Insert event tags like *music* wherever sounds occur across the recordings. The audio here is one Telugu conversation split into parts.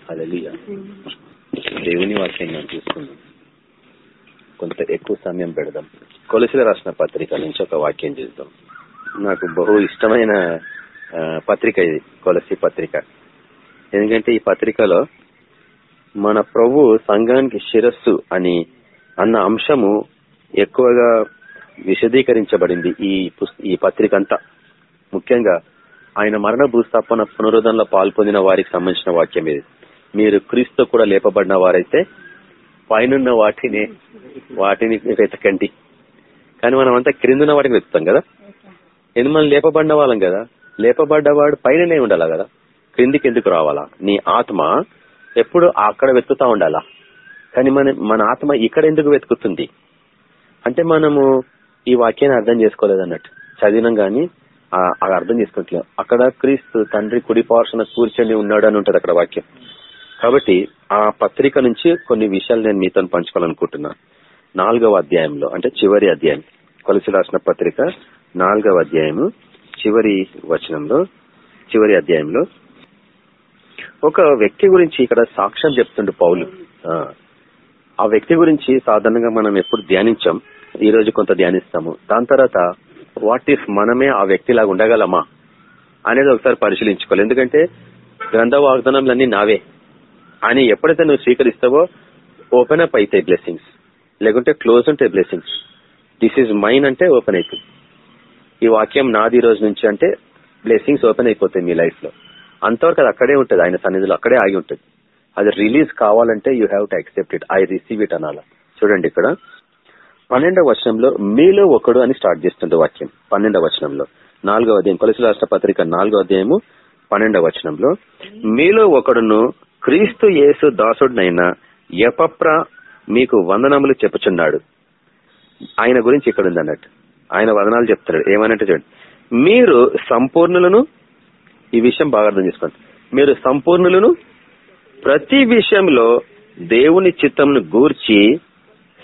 హల్లెలూయా దేవుని వాక్యాన్ని మనం చూసుకుందాం కొంత ఎక్కువ సమయం పెడదాం. కొలసిల రాసిన పత్రిక నుంచి ఒక వాక్యం చూద్దాం. నాకు బహు ఇష్టమైన పత్రిక ఇది కొలసి పత్రిక. ఎందుకంటే ఈ పత్రికలో మన ప్రభు సంఘానికి శిరస్సు అని అన్న అంశము ఎక్కువగా విశదీకరించబడింది ఈ ఈ పత్రిక అంతా. ముఖ్యంగా ఆయన మరణ భూస్థాపన పునరుద్ధరణలో పాల్పొందిన వారికి సంబంధించిన వాక్యం ఇది. మీరు క్రీస్తు కూడా లేపబడిన వారైతే పైనున్న వాటిని వాటిని వెతకండి. కానీ మనం అంతా క్రిందున్న వాటిని వెతుకుతాం కదా? ఎందుకు మనం లేపబడిన వాళ్ళం కదా? లేపబడ్డవాడు పైననే ఉండాలా కదా? క్రిందికి ఎందుకు రావాలా? నీ ఆత్మ ఎప్పుడు అక్కడ వెతుకుతా ఉండాలా? కానీ మన మన ఆత్మ ఇక్కడ ఎందుకు వెతుకుతుంది? అంటే మనము ఈ వాక్యాన్ని అర్థం చేసుకోలేదు అన్నట్టు చదివినాం గానీ అర్థం చేసుకోవట్లేదు. అక్కడ క్రీస్తు తండ్రి కుడి పార్షణ కూర్చొని ఉన్నాడు అని ఉంటది అక్కడ వాక్యం. కాబట్టి ఆ పత్రిక నుంచి కొన్ని విషయాలు నేను మీతో పంచుకోవాలనుకుంటున్నా. నాలుగవ అధ్యాయంలో అంటే చివరి అధ్యాయం కొలసి రాసిన పత్రిక నాలుగవ అధ్యాయము చివరి వచనంలో చివరి అధ్యాయంలో. ఒక వ్యక్తి గురించి ఇక్కడ సాక్ష్యం చెప్తుండు పౌలు. ఆ, ఆ వ్యక్తి గురించి సాధారణంగా మనం ఎప్పుడు ధ్యానించాం. ఈ రోజు కొంత ధ్యానిస్తాము. దాని తర్వాత వాట్ ఇఫ్ మనమే ఆ వ్యక్తిలాగా ఉండగలమా? అనేది ఒకసారి పరిశీలించుకోవాలి. ఎందుకంటే గ్రంథ వాగ్దానంలన్నీ నావే. అని ఎప్పుడైతే నువ్వు స్వీకరిస్తావో ఓపెన్ అప్ అవుతాయి బ్లెస్సింగ్స్ లేకుంటే క్లోజ్ ఉంటాయి బ్లెస్సింగ్స్ దిస్ ఈజ్ మైన్ అంటే ఓపెన్ అవుతుంది ఈ వాక్యం నాది ఈ రోజు నుంచి అంటే బ్లెస్సింగ్స్ ఓపెన్ అయిపోతాయి మీ లైఫ్లో. అంతవరకు అది అక్కడే ఉంటుంది ఆయన సన్నిధిలో అక్కడే ఆగి ఉంటుంది. అది రిలీజ్ కావాలంటే you have to accept it I receive it అనాల. చూడండి ఇక్కడ. పన్నెండవ వచనంలో మీలో ఒకడు అని స్టార్ట్ చేస్తుంది వాక్యం. పన్నెండవ వచనంలో. నాలుగవ అధ్యాయం. కొలసి రాష్ట్ర పత్రిక నాలుగో అధ్యాయము పన్నెండవ వచనంలో. మీలో ఒకడును క్రీస్తు యేసు దాసుడినైన ఎపప్ర మీకు వందనములు చెప్పుచున్నాడు. ఆయన గురించి ఇక్కడ ఉంది అన్నట్టు ఆయన వదనాలు చెప్తాడు ఏమనంటే చూడండి. మీరు సంపూర్ణులను ఈ విషయం బాగా అర్థం చేసుకోండి. మీరు సంపూర్ణులను ప్రతి విషయంలో దేవుని చిత్తంను గూర్చి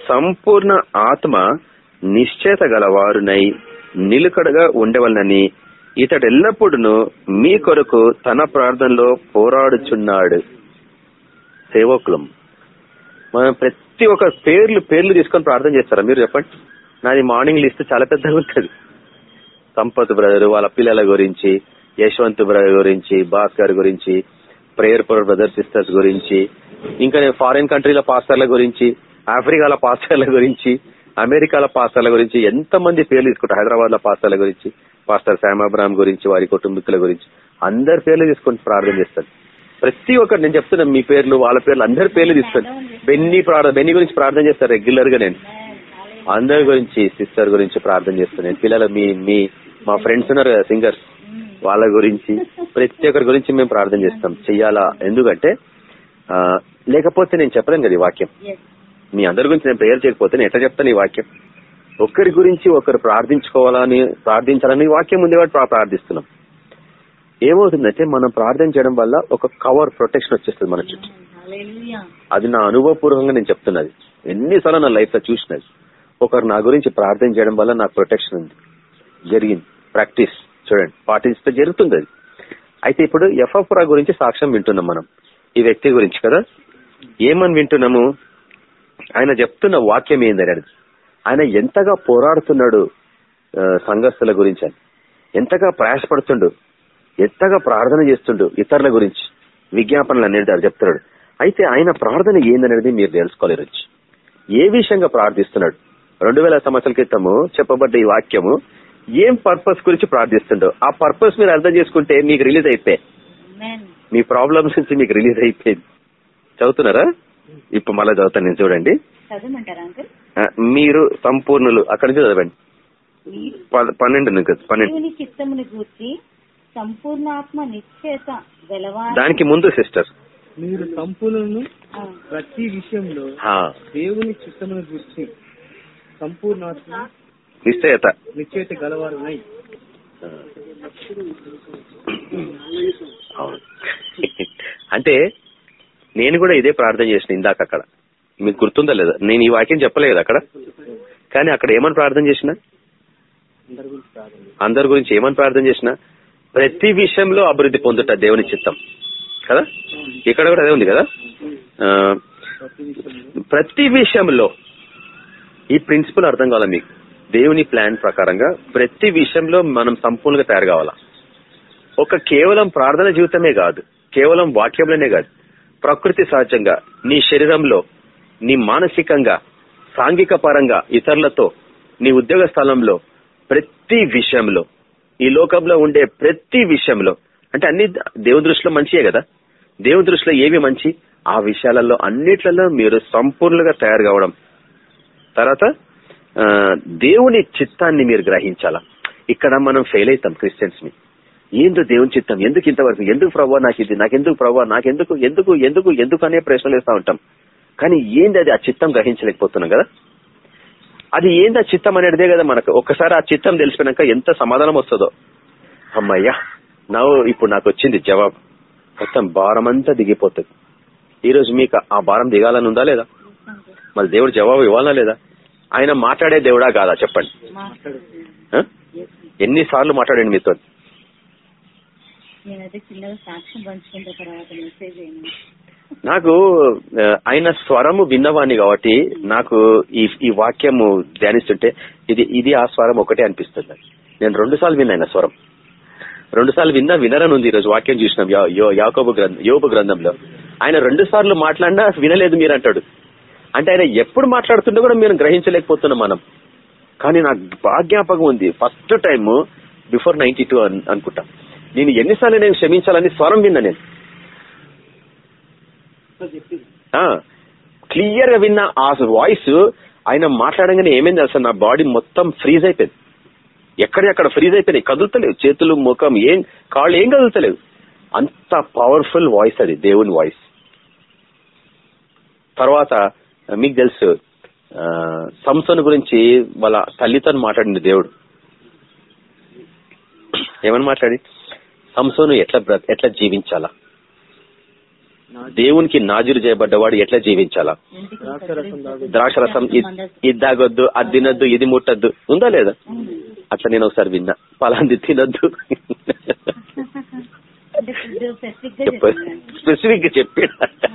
సంపూర్ణ ఆత్మ నిశ్చేత గలవారునై నిలుకడగా ఉండవలనని ఇతడెల్లప్పుడూ మీ కొరకు తన ప్రార్థనలో పోరాడుచున్నాడు. సేవకులం. మనం ప్రతి ఒక్క పేర్లు పేర్లు తీసుకొని ప్రార్థన చేస్తారా? మీరు చెప్పండి. నాది మార్నింగ్ లిస్ట్ చాలా పెద్దగా ఉంటుంది. సంపత్ బ్రదర్ వాళ్ళ పిల్లల గురించి యశ్వంత్ బ్రదర్ గురించి భాస్కర్ గురించి ప్రేయర్ ఫర్ బ్రదర్ సిస్టర్స్ గురించి ఇంకా నేను ఫారిన్ కంట్రీల పాస్టర్ల గురించి ఆఫ్రికాల పాస్టర్ల గురించి అమెరికాల పాస్టర్ల గురించి ఎంత మంది పేర్లు తీసుకుంటారు హైదరాబాద్లో పాస్టర్ల గురించి పాస్టర్ శామ్ అబ్రామ్ గురించి వారి కుటుంబీకుల గురించి అందరి పేర్లు తీసుకొని ప్రార్థన చేస్తారు. ప్రతి ఒక్కరు నేను చెప్తున్నాను మీ పేర్లు వాళ్ళ పేర్లు అందరి పేర్లు తీస్తాను బెన్నీ ప్రార్థన బెన్నీ గురించి ప్రార్థన చేస్తారు రెగ్యులర్గా నేను అందరి గురించి సిస్టర్ గురించి ప్రార్థన చేస్తున్నాను పిల్లలు మీ మీ మా ఫ్రెండ్స్ ఉన్నారు కదా సింగర్స్. వాళ్ళ గురించి ప్రతి ఒక్కరి గురించి మేము ప్రార్థన చేస్తాం. *laughs* చెయ్యాలా? ఎందుకంటే లేకపోతే నేను చెప్పలేను కదా ఈ వాక్యం. మీ అందరి గురించి నేను ప్రేయర్ చేయకపోతే నేను ఎట్లా చెప్తాను ఈ వాక్యం? ఒక్కరి గురించి ఒకరు ప్రార్థించుకోవాలని ప్రార్థించాలని వాక్యం ప్రా- ప్రార్థిస్తున్నాం. ఏమవుతుందంటే మనం ప్రార్థన చేయడం వల్ల ఒక కవర్ ప్రొటెక్షన్ వచ్చేస్తుంది మన చుట్టూ. అది నా అనుభవపూర్వకంగా నేను చెప్తున్నది. ఎన్నిసార్లు నా లైఫ్లో చూసినది. ఒకరు నా గురించి ప్రార్థన చేయడం వల్ల నాకు ప్రొటెక్షన్ ఉంది. జరిగింది. ప్రాక్టీస్. చూడండి. పాటిస్తే జరుగుతుంది అది. అయితే ఇప్పుడు ఎఫ్ఎఫ్రా గురించి సాక్ష్యం వింటున్నాం మనం. ఈ వ్యక్తి గురించి కదా? ఏమని వింటున్నాము? ఆయన చెప్తున్న వాక్యం ఏందని ఆయన ఎంతగా పోరాడుతున్నాడు సంఘస్థుల గురించి అని. ఎంతగా ప్రయాసపడుతుండు. ఎంతగా ప్రార్థన చేస్తుండు ఇతరుల గురించి. విజ్ఞాపనలు అనేది అది చెప్తున్నాడు. అయితే ఆయన ప్రార్థన ఏందనేది మీరు తెలుసుకోవాలి ఈరోజు. ఏ విషయంగా ప్రార్థిస్తున్నాడు? రెండు వేల సంవత్సరాల క్రితము చెప్పబడ్డ ఈ వాక్యము ఏం పర్పస్ గురించి ప్రార్థిస్తుండో? ఆ పర్పస్ మీరు అర్థం చేసుకుంటే మీకు రిలీజ్ అయిపోయాయి మీ ప్రాబ్లమ్స్ నుంచి మీకు రిలీజ్ అయిపోయింది చదువుతున్నారా? ఇప్పుడు మళ్ళీ చదువుతాను నేను చూడండి. మీరు సంపూర్ణులు. అక్కడి నుంచి చదవండి. పన్నెండు పన్నెండు. సంపూర్ణాత్మ నిశ్చేత గలవారు దానికి ముందు సిస్టర్. మీరు సంపూర్ణను ప్రతి విషయంలో దేవుని చిత్తమును గురించి సంపూర్ణాత్మ నిశ్చయత. నిశ్చయిత గలవారునై. అవును. అంటే నేను కూడా ఇదే ప్రార్థన చేసిన ఇందాక అక్కడ. మీకు గుర్తుందా లేదా? నేను ఈ వాక్యం చెప్పలేదు అక్కడ. కానీ అక్కడ ఏమని ప్రార్థన చేసిన? అందరి గురించి ప్రార్థన అందరి గురించి ఏమని ప్రార్థన చేసిన? ప్రతి విషయంలో అభివృద్ధి పొందుట దేవుని చిత్తం. కదా? ఇక్కడ కూడా అదే ఉంది కదా? ప్రతి విషయంలో ప్రతి విషయంలో ఈ ప్రిన్సిపల్ అర్థం కావాలి మీకు? దేవుని ప్లాన్ ప్రకారంగా ప్రతి విషయంలో మనం సంపూర్ణంగా తయారు కావాలా? ఒక కేవలం ప్రార్థన జీవితమే కాదు కేవలం వాక్యంలోనే కాదు ప్రకృతి సహజంగా నీ శరీరంలో నీ మానసికంగా సాంఘిక పరంగా ఇతరులతో నీ ఉద్యోగ స్థలంలో ప్రతి విషయంలో ఈ లోకంలో ఉండే ప్రతి విషయంలో అంటే అన్ని దేవుని దృష్టిలో మంచియే కదా? దేవుని దృష్టిలో ఏవి మంచి? ఆ విషయాలలో అన్నిట్లలో మీరు సంపూర్ణంగా తయారు కావడం. తర్వాత ఆ, దేవుని చిత్తాన్ని మీరు గ్రహించాలా? ఇక్కడ మనం ఫెయిల్ అవుతాం క్రిస్టియన్స్ని. ఏందో దేవుని చిత్తం? ఎందుకు ఇంతవరకు? ఎందుకు ప్రభావ నాకు ఇది? నాకెందుకు ప్రభావ నాకెందుకు? ఎందుకు? ఎందుకు? ఎందుకు? అనే ప్రశ్నలు వేస్తూ ఉంటాం. కానీ ఏంది అది? ఆ చిత్తం గ్రహించలేకపోతున్నాం కదా? అది ఏంది ఆ చిత్తం అనేదే కదా మనకు. ఒక్కసారి ఆ చిత్తం తెలిసిపోయినాక ఎంత సమాధానం వస్తుందో. అమ్మయ్యా నా ఇప్పుడు నాకు వచ్చింది జవాబు. మొత్తం భారం అంతా దిగిపోతుంది. ఈ రోజు మీకు ఆ భారం దిగాలని ఉందా లేదా? మళ్ళీ దేవుడు జవాబు ఇవ్వాలా లేదా? ఆయన మాట్లాడే దేవుడా కాదా? చెప్పండి? ఎన్నిసార్లు మాట్లాడండి మీతో? నేనైతే చిన్నగా సాక్ష్యం పంచుకుంటే తర్వాత మెసేజ్ నాకు ఆయన స్వరము విన్నవాణ్ణి కాబట్టి నాకు ఈ ఈ వాక్యము ధ్యానిస్తుంటే ఇది ఇది ఆ స్వరం ఒకటే అనిపిస్తుంది. నేను రెండు సార్లు విన్నా ఆయన స్వరం. రెండు సార్లు విన్నా వినరని ఉంది ఈరోజు వాక్యం చూసినాం యో- యాకోబు గ్రంథం యోబు గ్రంథంలో. ఆయన రెండు సార్లు మాట్లాడినా వినలేదు మీరు అంటాడు. అంటే ఆయన ఎప్పుడు మాట్లాడుతుంటే కూడా మేము గ్రహించలేకపోతున్నాం మనం. కానీ నాకు బాగా జ్ఞాపకం ఉంది. First time before ninety two అనుకుంటా. నేను ఎన్నిసార్లు నేను క్షమించాలని స్వరం విన్నా నేను. క్లియర్గా విన్న ఆ వాయిస్ ఆయన మాట్లాడంగానే ఏమైంది అసలు నా బాడీ మొత్తం ఫ్రీజ్ అయిపోయింది. ఎక్కడెక్కడ ఫ్రీజ్ అయిపోయినాయి. కదులుతలేవు. చేతులు ముఖం ఏం కాళ్ళు ఏం కదులుతలేవు. అంత పవర్ఫుల్ వాయిస్ అది దేవుని వాయిస్ తర్వాత మీకు తెలుసు సంసన్ గురించి వాళ్ళ తల్లితో మాట్లాడింది దేవుడు. ఏమని మాట్లాడి సంసోను ఎట్లా ఎట్లా జీవించాలా? దేవునికి నాజురు చేయబడ్డవాడు ఎట్లా జీవించాలా? ద్రాక్షరసం ఇద్- తాగొద్దు అది తినొద్దు ఇది ముట్టద్దు. ఉందా లేదా? అట్లా నేను ఒకసారి విన్నా. పలాంది తినొద్దు. స్పెసిఫిక్గా చెప్పాడు.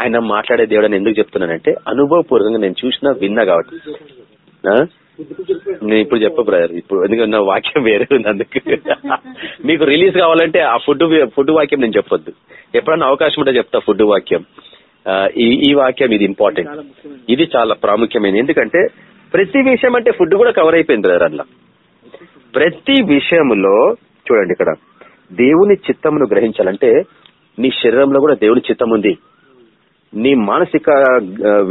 ఆయన మాట్లాడే దేవుడు ఎందుకు చెప్తున్నానంటే అనుభవపూర్వకంగా నేను చూసినా విన్నా కాబట్టి. ఆ? నేను ఇప్పుడు చెప్ప బ్రదర్ ఇప్పుడు ఎందుకంటే నా వాక్యం వేరే ఉంది అందుకు. మీకు రిలీజ్ కావాలంటే ఆ ఫుడ్ ఫుడ్ వాక్యం నేను చెప్పొద్దు. ఎప్పుడన్నా అవకాశం ఉంటే చెప్తా ఫుడ్ వాక్యం. ఈ వాక్యం ఇది ఇంపార్టెంట్ ఇది చాలా ప్రాముఖ్యమైనది. ఎందుకంటే ప్రతి విషయం అంటే ఫుడ్ కూడా కవర్ అయిపోయింది బ్రదర్ అట్లా ప్రతి విషయంలో చూడండి ఇక్కడ దేవుని చిత్తమును గ్రహించాలంటే నీ శరీరంలో కూడా దేవుని చిత్తం ఉంది నీ మానసిక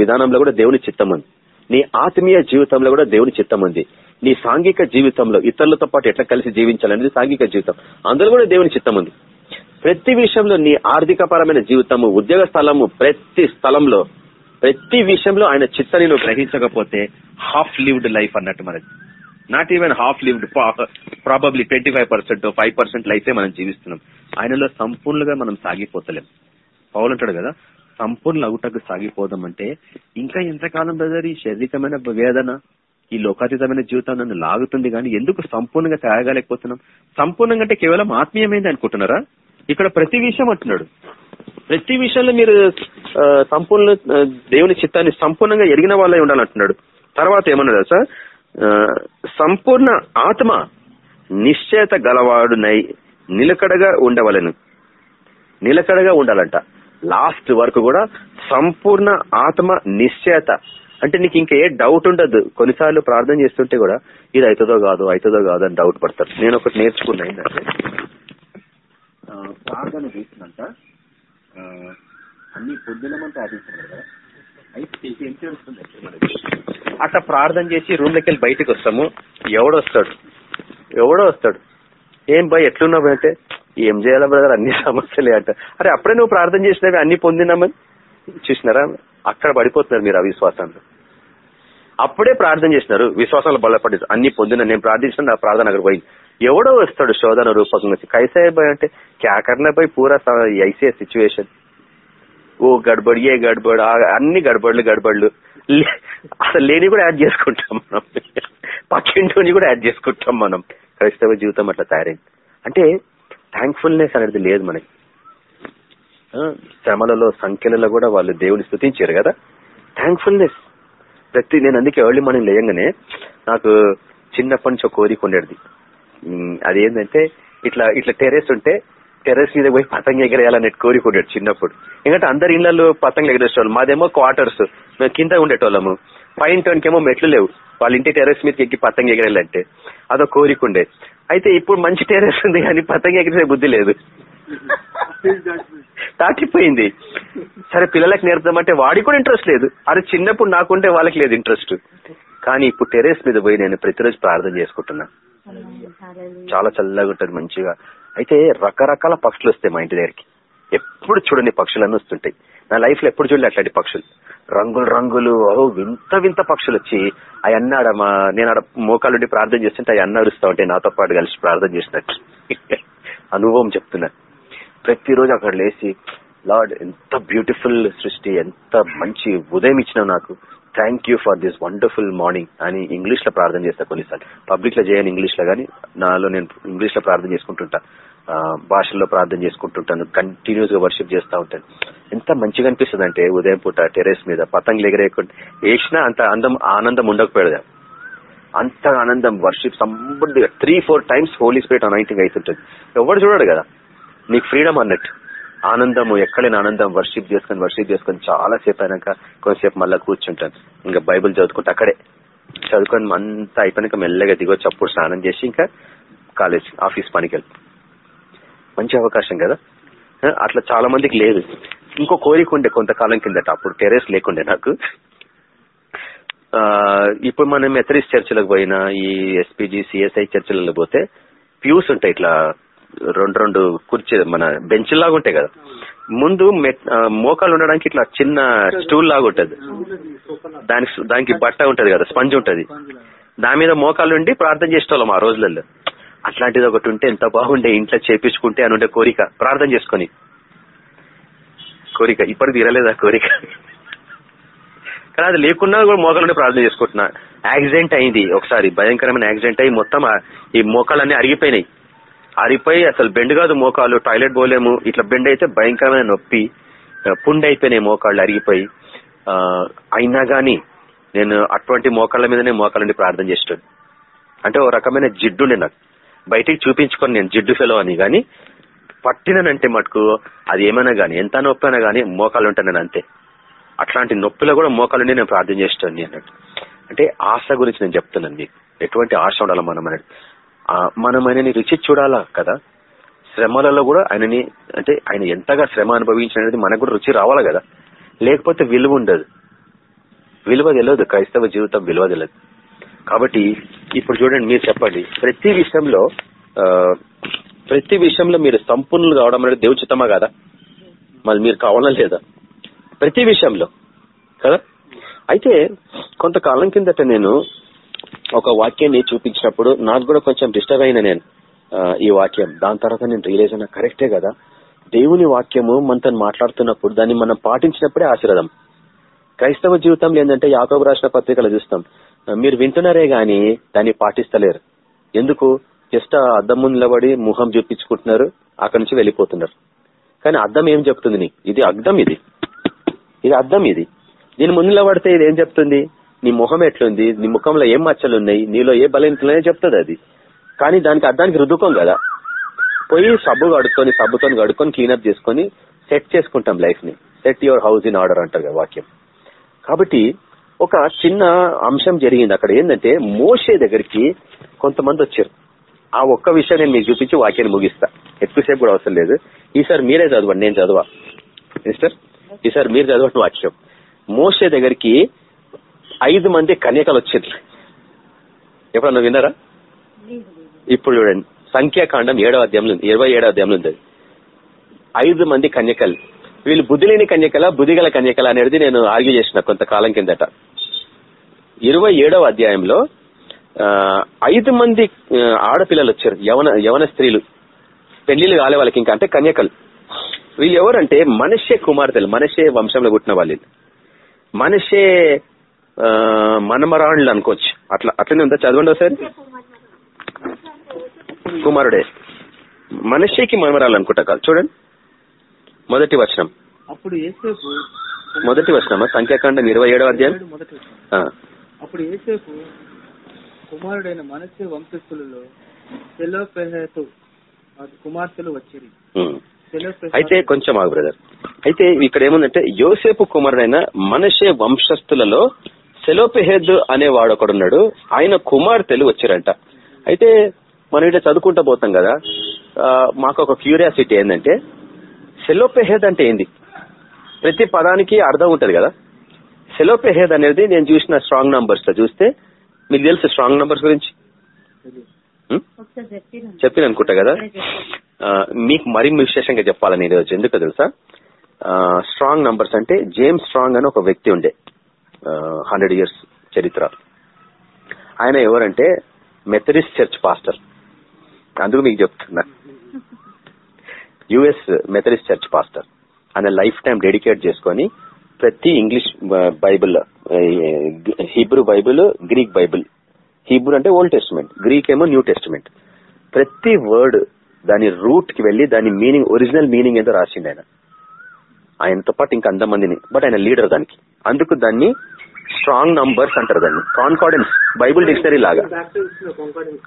విధానంలో కూడా దేవుని చిత్తం ఉంది నీ ఆత్మీయ జీవితంలో కూడా దేవుని చిత్తం ఉంది. నీ సాంఘిక జీవితంలో ఇతరులతో పాటు ఎట్లా కలిసి జీవించాలనేది సాంఘిక జీవితం. అందులో కూడా దేవుని చిత్తం ఉంది. ప్రతి విషయంలో నీ ఆర్థిక పరమైన జీవితము ఉద్యోగ స్థలము ప్రతి స్థలంలో ప్రతి విషయంలో ఆయన చిత్తని నువ్వు గ్రహించకపోతే హాఫ్ లివ్డ్ లైఫ్ అన్నట్టు మనది not even half lived probably twenty five percent five percent లైఫే మనం జీవిస్తున్నాం. ఆయనలో సంపూర్ణంగా మనం సాగిపోతలేం. పౌలు అంటాడు కదా సంపూర్ణ అవుటకు సాగిపోదాం అంటే ఇంకా ఎంతకాలం బ్రదర్ ఈ శారీరకమైన వేదన ఈ లోకాతీతమైన జీవితం నన్ను లాగుతుంది కానీ ఎందుకు సంపూర్ణంగా తాగలేకపోతున్నాం సంపూర్ణంగా అంటే కేవలం ఆత్మీయమైంది అనుకుంటున్నారా? ఇక్కడ ప్రతి విషయం అంటున్నాడు. ప్రతి విషయంలో మీరు ఆ, సంపూర్ణ దేవుని చిత్తాన్ని సంపూర్ణంగా ఎరిగిన వాళ్ళే ఉండాలంటున్నాడు. తర్వాత ఏమన్నాడు సార్? సంపూర్ణ ఆత్మ నిశ్చయత గలవాడునై నిలకడగా ఉండవలను. నిలకడగా ఉండాలంట. లాస్ట్ వరకు కూడా సంపూర్ణ ఆత్మ నిశ్చయత అంటే నీకు ఇంకా ఏ డౌట్ ఉండదు. కొన్నిసార్లు ప్రార్థన చేస్తుంటే కూడా ఇది అవుతుందో కాదు అవుతుందో కాదు అని డౌట్ పడతారు. నేను ఒకటి నేర్చుకున్నా ఏంటంటే ప్రార్థన చేసినంత అన్ని పొద్దునమంతా కదా. అయితే మనకి? అట్లా ప్రార్థన చేసి రూమ్లోకి వెళ్ళి బయటకు వస్తాము. ఎవడొస్తాడు? ఎవడో వస్తాడు. ఏం భయ ఎట్లున్నావు అంటే ఏం చేయాలా బ్రదర్ అన్ని సమస్యలే అంట. అరే అప్పుడే నువ్వు ప్రార్థన చేసినవి అన్ని పొందినామని? చూసినారా? అక్కడ పడిపోతున్నారు మీరు అవిశ్వాసంలో. అప్పుడే ప్రార్థన చేసినారు విశ్వాసంలో బలపడి అన్ని పొందిన నేను ప్రార్థించిన నా ప్రార్థన అక్కడ పోయింది. ఎవడో వస్తాడు శోధన రూపకంగా నుంచి కైసే అంటే క్యా కర్నా పూరా ఐసే సిచ్యువేషన్ ఓ గడబడి ఏ గడబడి అన్ని గడబడులు గడబడులు. లే- అసలు లేని కూడా యాడ్ చేసుకుంటాం మనం. పక్కింటిని కూడా యాడ్ చేసుకుంటాం మనం. క్రైస్తవ జీవితం అట్లా తయారైంది. అంటే థ్యాంక్ఫుల్నెస్ అనేది లేదు మనకి. శ్రమలలో సంఖ్యలలో కూడా వాళ్ళు దేవుని స్థుతించారు కదా. థ్యాంక్ఫుల్నెస్ ప్రతి నేను అందుకే ఎర్లీ మార్నింగ్ లేయంగానే నాకు చిన్నప్పటి నుంచి ఒక కోరిక ఉండేది. అదేంటంటే ఇట్లా ఇట్లా టెర్రస్ ఉంటే టెర్రస్ మీద పోయి పతంగ ఎగరేయాలనే కోరిక ఉండేది చిన్నప్పుడు. ఎందుకంటే అందరి ఇళ్ళలో పతంగ ఎగరేసేవాళ్ళు. మాదేమో క్వార్టర్స్ మేము కింద ఉండేటోళ్ళము. పైన ఏమో మెట్లు లేవు. వాళ్ళ ఇంటి టెర్రస్ మీదకి ఎక్కి పతంగ ఎగరేయాలంటే అదో కోరిక ఉండే. అయితే ఇప్పుడు మంచి టెర్రస్ ఉంది కానీ పతంగ ఎగిరే బుద్ధి లేదు. దాటిపోయింది. సరే పిల్లలకు నేర్పుదామంటే వాడికి కూడా ఇంట్రెస్ట్ లేదు. అరే చిన్నప్పుడు నాకుంటే వాళ్ళకి లేదు ఇంట్రెస్ట్ కానీ ఇప్పుడు టెరెస్ మీద పోయి నేను ప్రతిరోజు ప్రార్థన చేసుకుంటున్నా. చాలా చల్లగా ఉంటది మంచిగా. అయితే రకరకాల పక్షులు వస్తాయి మా ఇంటి దగ్గరికి. ఎప్పుడు చూడని పక్షులన్నీ వస్తుంటాయి. నా లైఫ్లో ఎప్పుడు చూడలే అట్లాంటి పక్షులు. రంగులు రంగులు. ఓ వింత వింత పక్షులు వచ్చి అవి అన్నాడు మా నేను ఆడ మోకాలుండి ప్రార్థన చేస్తుంటే అవి అన్న అరుస్తా ఉంటాయి నాతో పాటు కలిసి ప్రార్థన చేసినట్టు. *laughs* అనుభవం చెప్తున్నా. ప్రతిరోజు అక్కడ లేచి లార్డ్ ఎంత బ్యూటిఫుల్ సృష్టి ఎంత మంచి ఉదయం ఇచ్చినావు నాకు. Thank you for this wonderful morning అని ఇంగ్లీష్లో ప్రార్థన చేస్తా కొన్నిసార్లు. పబ్లిక్లో చేయను ఇంగ్లీష్లో కానీ నాలో నేను ఇంగ్లీష్లో ప్రార్థన చేసుకుంటుంటా. భాషల్లో ప్రార్థన చేసుకుంటుంటాను కంటిన్యూస్గా వర్షిప్ చేస్తా ఉంటాను. ఎంత మంచిగా అనిపిస్తుంది అంటే ఉదయం పూట టెరెస్ మీద పతంగులు ఎగరేయకుండా వేసినా అంత అందం ఆనందం ఉండకపోయాడు అంత ఆనందం worship సంబంధిగా three four times holy spirit anointing అవుతుంటుంది ఎవడు చూడడు కదా? నీకు ఫ్రీడమ్ అన్నట్టు. ఆనందము ఎక్కడైనా ఆనందం వర్షిప్ చేసుకొని వర్షిప్ చేసుకొని చాలా సేపు అయినాక కొంతసేపు మళ్ళీ కూర్చుంటాను. ఇంకా బైబిల్ చదువుకుంటే అక్కడే. చదువుకొని అంతా అయిపోయినాక మెల్లగా దిగొచ్చి అప్పుడు స్నానం చేసి ఇంకా కాలేజ్ ఆఫీస్ పనికి వెళ్తాను మంచి అవకాశం కదా? అట్లా చాలా మందికి లేదు. ఇంకో కోరిక ఉండే కొంతకాలం కిందట అప్పుడు టెరెస్ లేకుండే నాకు. ఆ, ఇప్పుడు మనం మెథరిస్ చర్చిలకు పోయినా ఈ ఎస్పీజీ సిఎస్ఐ చర్చిలలో పోతే ప్యూస్ ఉంటాయి ఇట్లా రెండు రెండు కుర్చీ మన బెంచ్ లాగా ఉంటాయి కదా. ముందు మోకాలు ఉండడానికి ఇట్లా చిన్న స్టూల్ లాగా ఉంటది. దానికి దానికి బట్ట ఉంటది కదా స్పంజ్ ఉంటది. దాని మీద మోకాలు ఉండి ప్రార్థన చేసేవాళ్ళం ఆ రోజులలో. అట్లాంటిది ఒకటి ఉంటే ఎంత బాగుండే ఇంట్లో చేపించుకుంటే అని ఉండే కోరిక. ప్రార్థన చేసుకొని. కోరిక. ఇప్పటికి తీరలేదా కోరిక? కానీ అది లేకున్నా కూడా మోకాలుండి ప్రార్థన చేసుకుంటున్నా. యాక్సిడెంట్ అయింది ఒకసారి. భయంకరమైన యాక్సిడెంట్ అయ్యి మొత్తం ఈ మోకాలన్నీ అరిగిపోయినాయి. అరిపోయి అసలు బెండ్ కాదు మోకాలు టాయిలెట్ పోలేము. ఇట్లా బెండ్ అయితే భయంకరమైన నొప్పి. పుండ్ అయిపోయినాయి మోకాళ్ళు అరిగిపోయి. అయినా గాని నేను అటువంటి మోకాళ్ళ మీదనే మోకాళ్ళండి ప్రార్థన చేస్తాను అంటే ఓ రకమైన జిడ్డు నాకు. బయటికి చూపించుకొని నేను జిడ్డు ఫెలో అని గాని పట్టినంటే మటుకు అది ఏమైనా గానీ ఎంత నొప్పి అయినా గానీ మోకాలు ఉంటాను నేను అంతే. అట్లాంటి నొప్పిలో కూడా మోకాలుండి నేను ప్రార్థన చేస్తాను అన్నట్టు అంటే ఆశ గురించి నేను చెప్తున్నాను మీకు. ఎటువంటి ఆశ ఉండాలి మనం అనేది? మనం ఆయనని రుచి చూడాలా కదా? శ్రమలలో కూడా ఆయనని అంటే ఆయన ఎంతగా శ్రమ అనుభవించినది మనకు కూడా రుచి రావాలి కదా? లేకపోతే విలువ ఉండదు. విలువ తెలియదు. క్రైస్తవ జీవితం విలువ తెలియదు. కాబట్టి ఇప్పుడు చూడండి మీరు చెప్పండి. ప్రతి విషయంలో ఆ, ప్రతి విషయంలో మీరు సంపూర్ణులు కావడం అనేది దేవుడి చిత్తమా కదా? మళ్ళీ మీరు కావాలా లేదా? ప్రతి విషయంలో కదా? అయితే కొంతకాలం కిందట నేను ఒక వాక్యాన్ని చూపించినప్పుడు నాకు కూడా కొంచెం డిస్టర్బ్ అయిన నేను ఈ వాక్యం. దాని తర్వాత నేను రియలైజ్ అయినా కరెక్టే కదా? దేవుని వాక్యము మనతో మాట్లాడుతున్నప్పుడు దాన్ని మనం పాటించినప్పుడే ఆశీర్వాదం. క్రైస్తవ జీవితంలో ఏంటంటే యాకబు రాసిన పత్రికలు చూస్తాం. మీరు వింటున్నారే గాని దాన్ని పాటిస్తలేరు. ఎందుకు? జస్ట్ ఆ అద్దం ముందు నిలబడి ముఖం చూపించుకుంటున్నారు అక్కడి నుంచి వెళ్ళిపోతున్నారు. కానీ అద్దం ఏం చెప్తుంది నీకు? ఇది అర్థం ఇది. ఇది అర్థం ఇది. దీని ముందు నిలబడితే ఇది ఏం చెప్తుంది? నీ ముఖం ఎట్లుంది? నీ ముఖంలో ఏం మచ్చలు ఉన్నాయి నీలో ఏ బలహీనతలు చెప్తుంది అది. కానీ దానికి అద్దానికి రుద్దుకోం కదా. పోయి సబ్బు కడుక్కొని సబ్బుతో కడుక్కొని క్లీనప్ చేసుకొని సెట్ చేసుకుంటాం లైఫ్ని set your house in order అంటారు కదా వాక్యం. కాబట్టి ఒక చిన్న అంశం జరిగింది అక్కడ. ఏంటంటే మోషే దగ్గరికి కొంతమంది వచ్చారు. ఆ ఒక్క విషయం నేను మీకు చూపించి వాక్యాన్ని ముగిస్తా. ఎక్కువసేపు కూడా అవసరం లేదు. ఈసారి మీరే చదవండి నేను చదవా. మిస్టర్ ఈసారి మీరు చదవండి వాక్యం. మోషే దగ్గరికి ఐదు మంది కన్యకలు వచ్చారు. ఎప్పుడన్నా విన్నారా? ఇప్పుడు చూడండి. సంఖ్యాకాండం ఏడవ అధ్యాయంలో ఉంది. ఇరవై ఏడవ అధ్యాయంలో ఉంది ఐదు మంది కన్యకలు. వీళ్ళు బుద్ధి లేని కన్యకల బుద్ధిగల కన్యకల అనేది నేను ఆర్గ్యూ చేసిన కొంతకాలం కిందట. ఇరవై ఏడవ అధ్యాయంలో ఐదు మంది ఆడపిల్లలు వచ్చారు యవన యవన స్త్రీలు. పెళ్ళిళ్ళు కాలే వాళ్ళకి ఇంకా అంటే కన్యకలు. వీళ్ళు ఎవరంటే మనషే కుమార్తెలు. మనషే వంశంలో పుట్టిన వాళ్ళు. మనషే మనమరాణులు అనుకోవచ్చు. అట్లా అట్లనే ఉందా? చదవండి ఒకసారి. కుమారుడే. మనషేకి మనమరాలు అనుకుంటా కాదు. చూడండి. మొదటి వచనం. అప్పుడు మొదటి వచనమా? సంఖ్యాకాండం ఇరవై ఏడవ అధ్యాయం. అప్పుడు ఏసేపు కుమారుడైన మనస్సే వంశస్థులలో సెలోపెహతు కుమార్తెలు వచ్చిరి. అయితే కొంచెం ఆగు బ్రదర్. అయితే ఇక్కడ ఏముందంటే యోసేపు కుమారుడైన మనషే వంశస్థులలో సెలోపెహెద్ అనే వాడు ఒకడున్నాడు. ఆయన కుమార్తెలు వచ్చారంట. అయితే మనం ఇట్లా చదువుకుంటా పోతాం కదా. మాకు ఒక క్యూరియాసిటీ ఏంటంటే సెలోపెహెద్ అంటే ఏంది? ప్రతి పదానికి అర్థం ఉంటది కదా. సెలోపెహెద్ అనేది నేను చూసిన స్ట్రాంగ్ నంబర్స్లో చూస్తే మీకు తెలుసు స్ట్రాంగ్ నంబర్స్ గురించి? చెప్పిన అనుకుంటా కదా? మీకు మరి విశేషంగా చెప్పాలని ఈరోజు. ఎందుకు తెలుసా? స్ట్రాంగ్ నంబర్స్ అంటే జేమ్స్ స్ట్రాంగ్ అని ఒక వ్యక్తి ఉండే. హండ్రెడ్ ఇయర్స్ చరిత్ర. ఆయన ఎవరంటే మెథడిస్ట్ చర్చ్ పాస్టర్ అందుకు మీకు చెప్తున్నా. యుఎస్ మెథడిస్ట్ చర్చ్ పాస్టర్ ఆయన లైఫ్ టైం డెడికేట్ చేసుకొని ప్రతి English Bible Hebrew Bible Greek Bible. Hebrew అంటే ఓల్డ్ టెస్టిమెంట్ గ్రీక్ ఏమో న్యూ టెస్టిమెంట్. ప్రతి వర్డ్ దాని రూట్కి వెళ్ళి దాని మీనింగ్ ఒరిజినల్ మీనింగ్ ఏంటో రాసిండు ఆయన. ఆయనతో పాటు ఇంకా అంతమందిని బట్ ఆయన లీడర్ దానికి. అందుకు దాన్ని స్ట్రాంగ్ నంబర్స్ అంటారు దాన్ని. కాన్కార్డెన్స్ బైబుల్ డిక్షనరీ లాగా.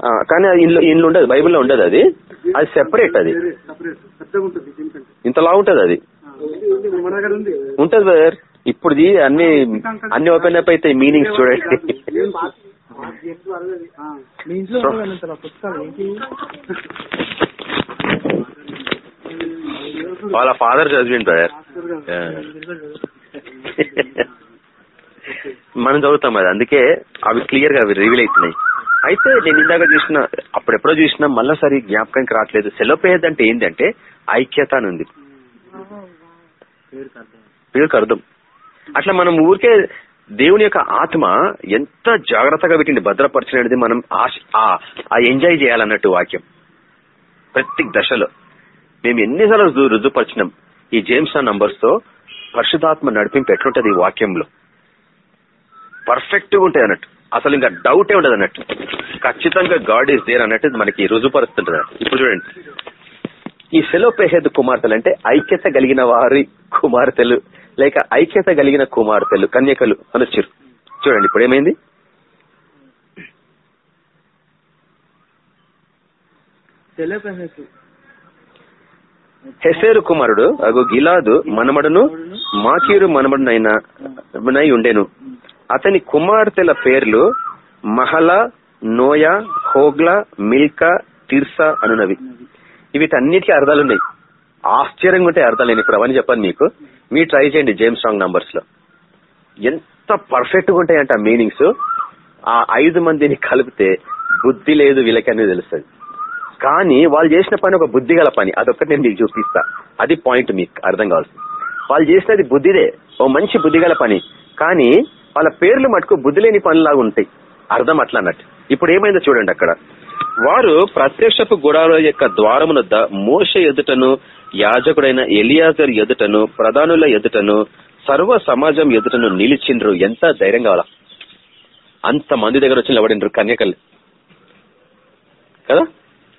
కానీ అది ఇంట్లో ఉండదు బైబిల్లో ఉండదు అది. అది సెపరేట్ అది. ఇంతలా ఉంటది అది. ఉంటది బ్రదర్ ఇప్పుడు అన్ని అన్ని ఓపెన్ అప్ అయితే మీనింగ్స్ చూడండి. వాళ్ళ ఫాదర్ చదివింది బ్రదర్ మనం చదువుతాం అది అందుకే అవి క్లియర్గా అవి రివీల్ అవుతున్నాయి. అయితే నేను ఇందాక చూసిన అప్పుడెప్పుడో చూసినా మళ్ళీసారి జ్ఞాపకానికి రావట్లేదు. సెలవుపోయేది అంటే ఏంటంటే ఐక్యత అని ఉంది. పేరుకు అర్థం అట్లా మనం ఊరికే దేవుని యొక్క ఆత్మ ఎంత జాగ్రత్తగా వీటిని భద్రపరచినది మనం ఆ- ఆ ఎంజాయ్ చేయాలన్నట్టు వాక్యం. ప్రతి దశలో. మేము ఎన్నిసార్లు రుజుపరిచినాం ఈ జేమ్స్ నంబర్స్తో పరిశుధాత్మ నడిపింపు ఎట్లుంటది ఈ వాక్యంలో. పర్ఫెక్ట్గా ఉంటాయి అన్నట్టు. అసలు ఇంకా డౌటే ఉండదు అన్నట్టు. ఖచ్చితంగా గాడ్ ఈస్ దేర్ అన్నట్టు మనకి రుజుపరుస్తుంటది ఇప్పుడు చూడండి. ఈ సెలోపెహెద్ కుమార్తెలు అంటే ఐక్యత కలిగిన వారి కుమార్తెలు లేక ఐక్యత కలిగిన కుమార్తెలు కన్యకలు అనొచ్చారు చూడండి ఇప్పుడు ఏమైంది? హెసేరు కుమారుడు అగు గిలాదు మనమడును మాకీరు మనమడునైన నై ఉండెను. అతని కుమార్తెల పేర్లు మహల నోయ హోగ్లా మిల్కా తిర్సా అనునవి. వీటన్నిటికీ అర్థాలు ఉన్నాయి ఆశ్చర్యంగా ఉంటాయి అర్థాలు నేను ఇప్పుడు అవన్నీ చెప్పాను మీకు. మీరు ట్రై చేయండి జేమ్స్ స్ట్రాంగ్ నంబర్స్లో. ఎంత పర్ఫెక్ట్గా ఉంటాయంట మీనింగ్స్ ఆ ఐదు మందిని కలిపితే బుద్ధి లేదు వీళ్ళకి అనేది తెలుస్తుంది కానీ వాళ్ళు చేసిన పని ఒక బుద్ధి గల పని. అదొక్కటి నేను మీకు చూపిస్తా. అది పాయింట్ మీకు అర్థం కావాల్సింది. వాళ్ళు చేసినది బుద్ధిదే. ఓ మంచి బుద్ధి గల పని. కానీ వాళ్ళ పేర్లు మటుకు బుద్ధి లేని పనిలాగా ఉంటాయి. అర్థం అట్లా అన్నట్టు. ఇప్పుడు ఏమైందో చూడండి అక్కడ. వారు ప్రత్యక్షపు గుడాల యొక్క ద్వారమునొద్ద మోష ఎదుటను యాజకుడైన ఎలియాజర్ ఎదుటను ప్రధానుల ఎదుటను సర్వ సమాజం ఎదుటను నిలిచిండ్రు. ఎంత ధైర్యం కావాలా అంత మంది దగ్గర వచ్చి నిలబడిండ్రు కన్యకలు కదా?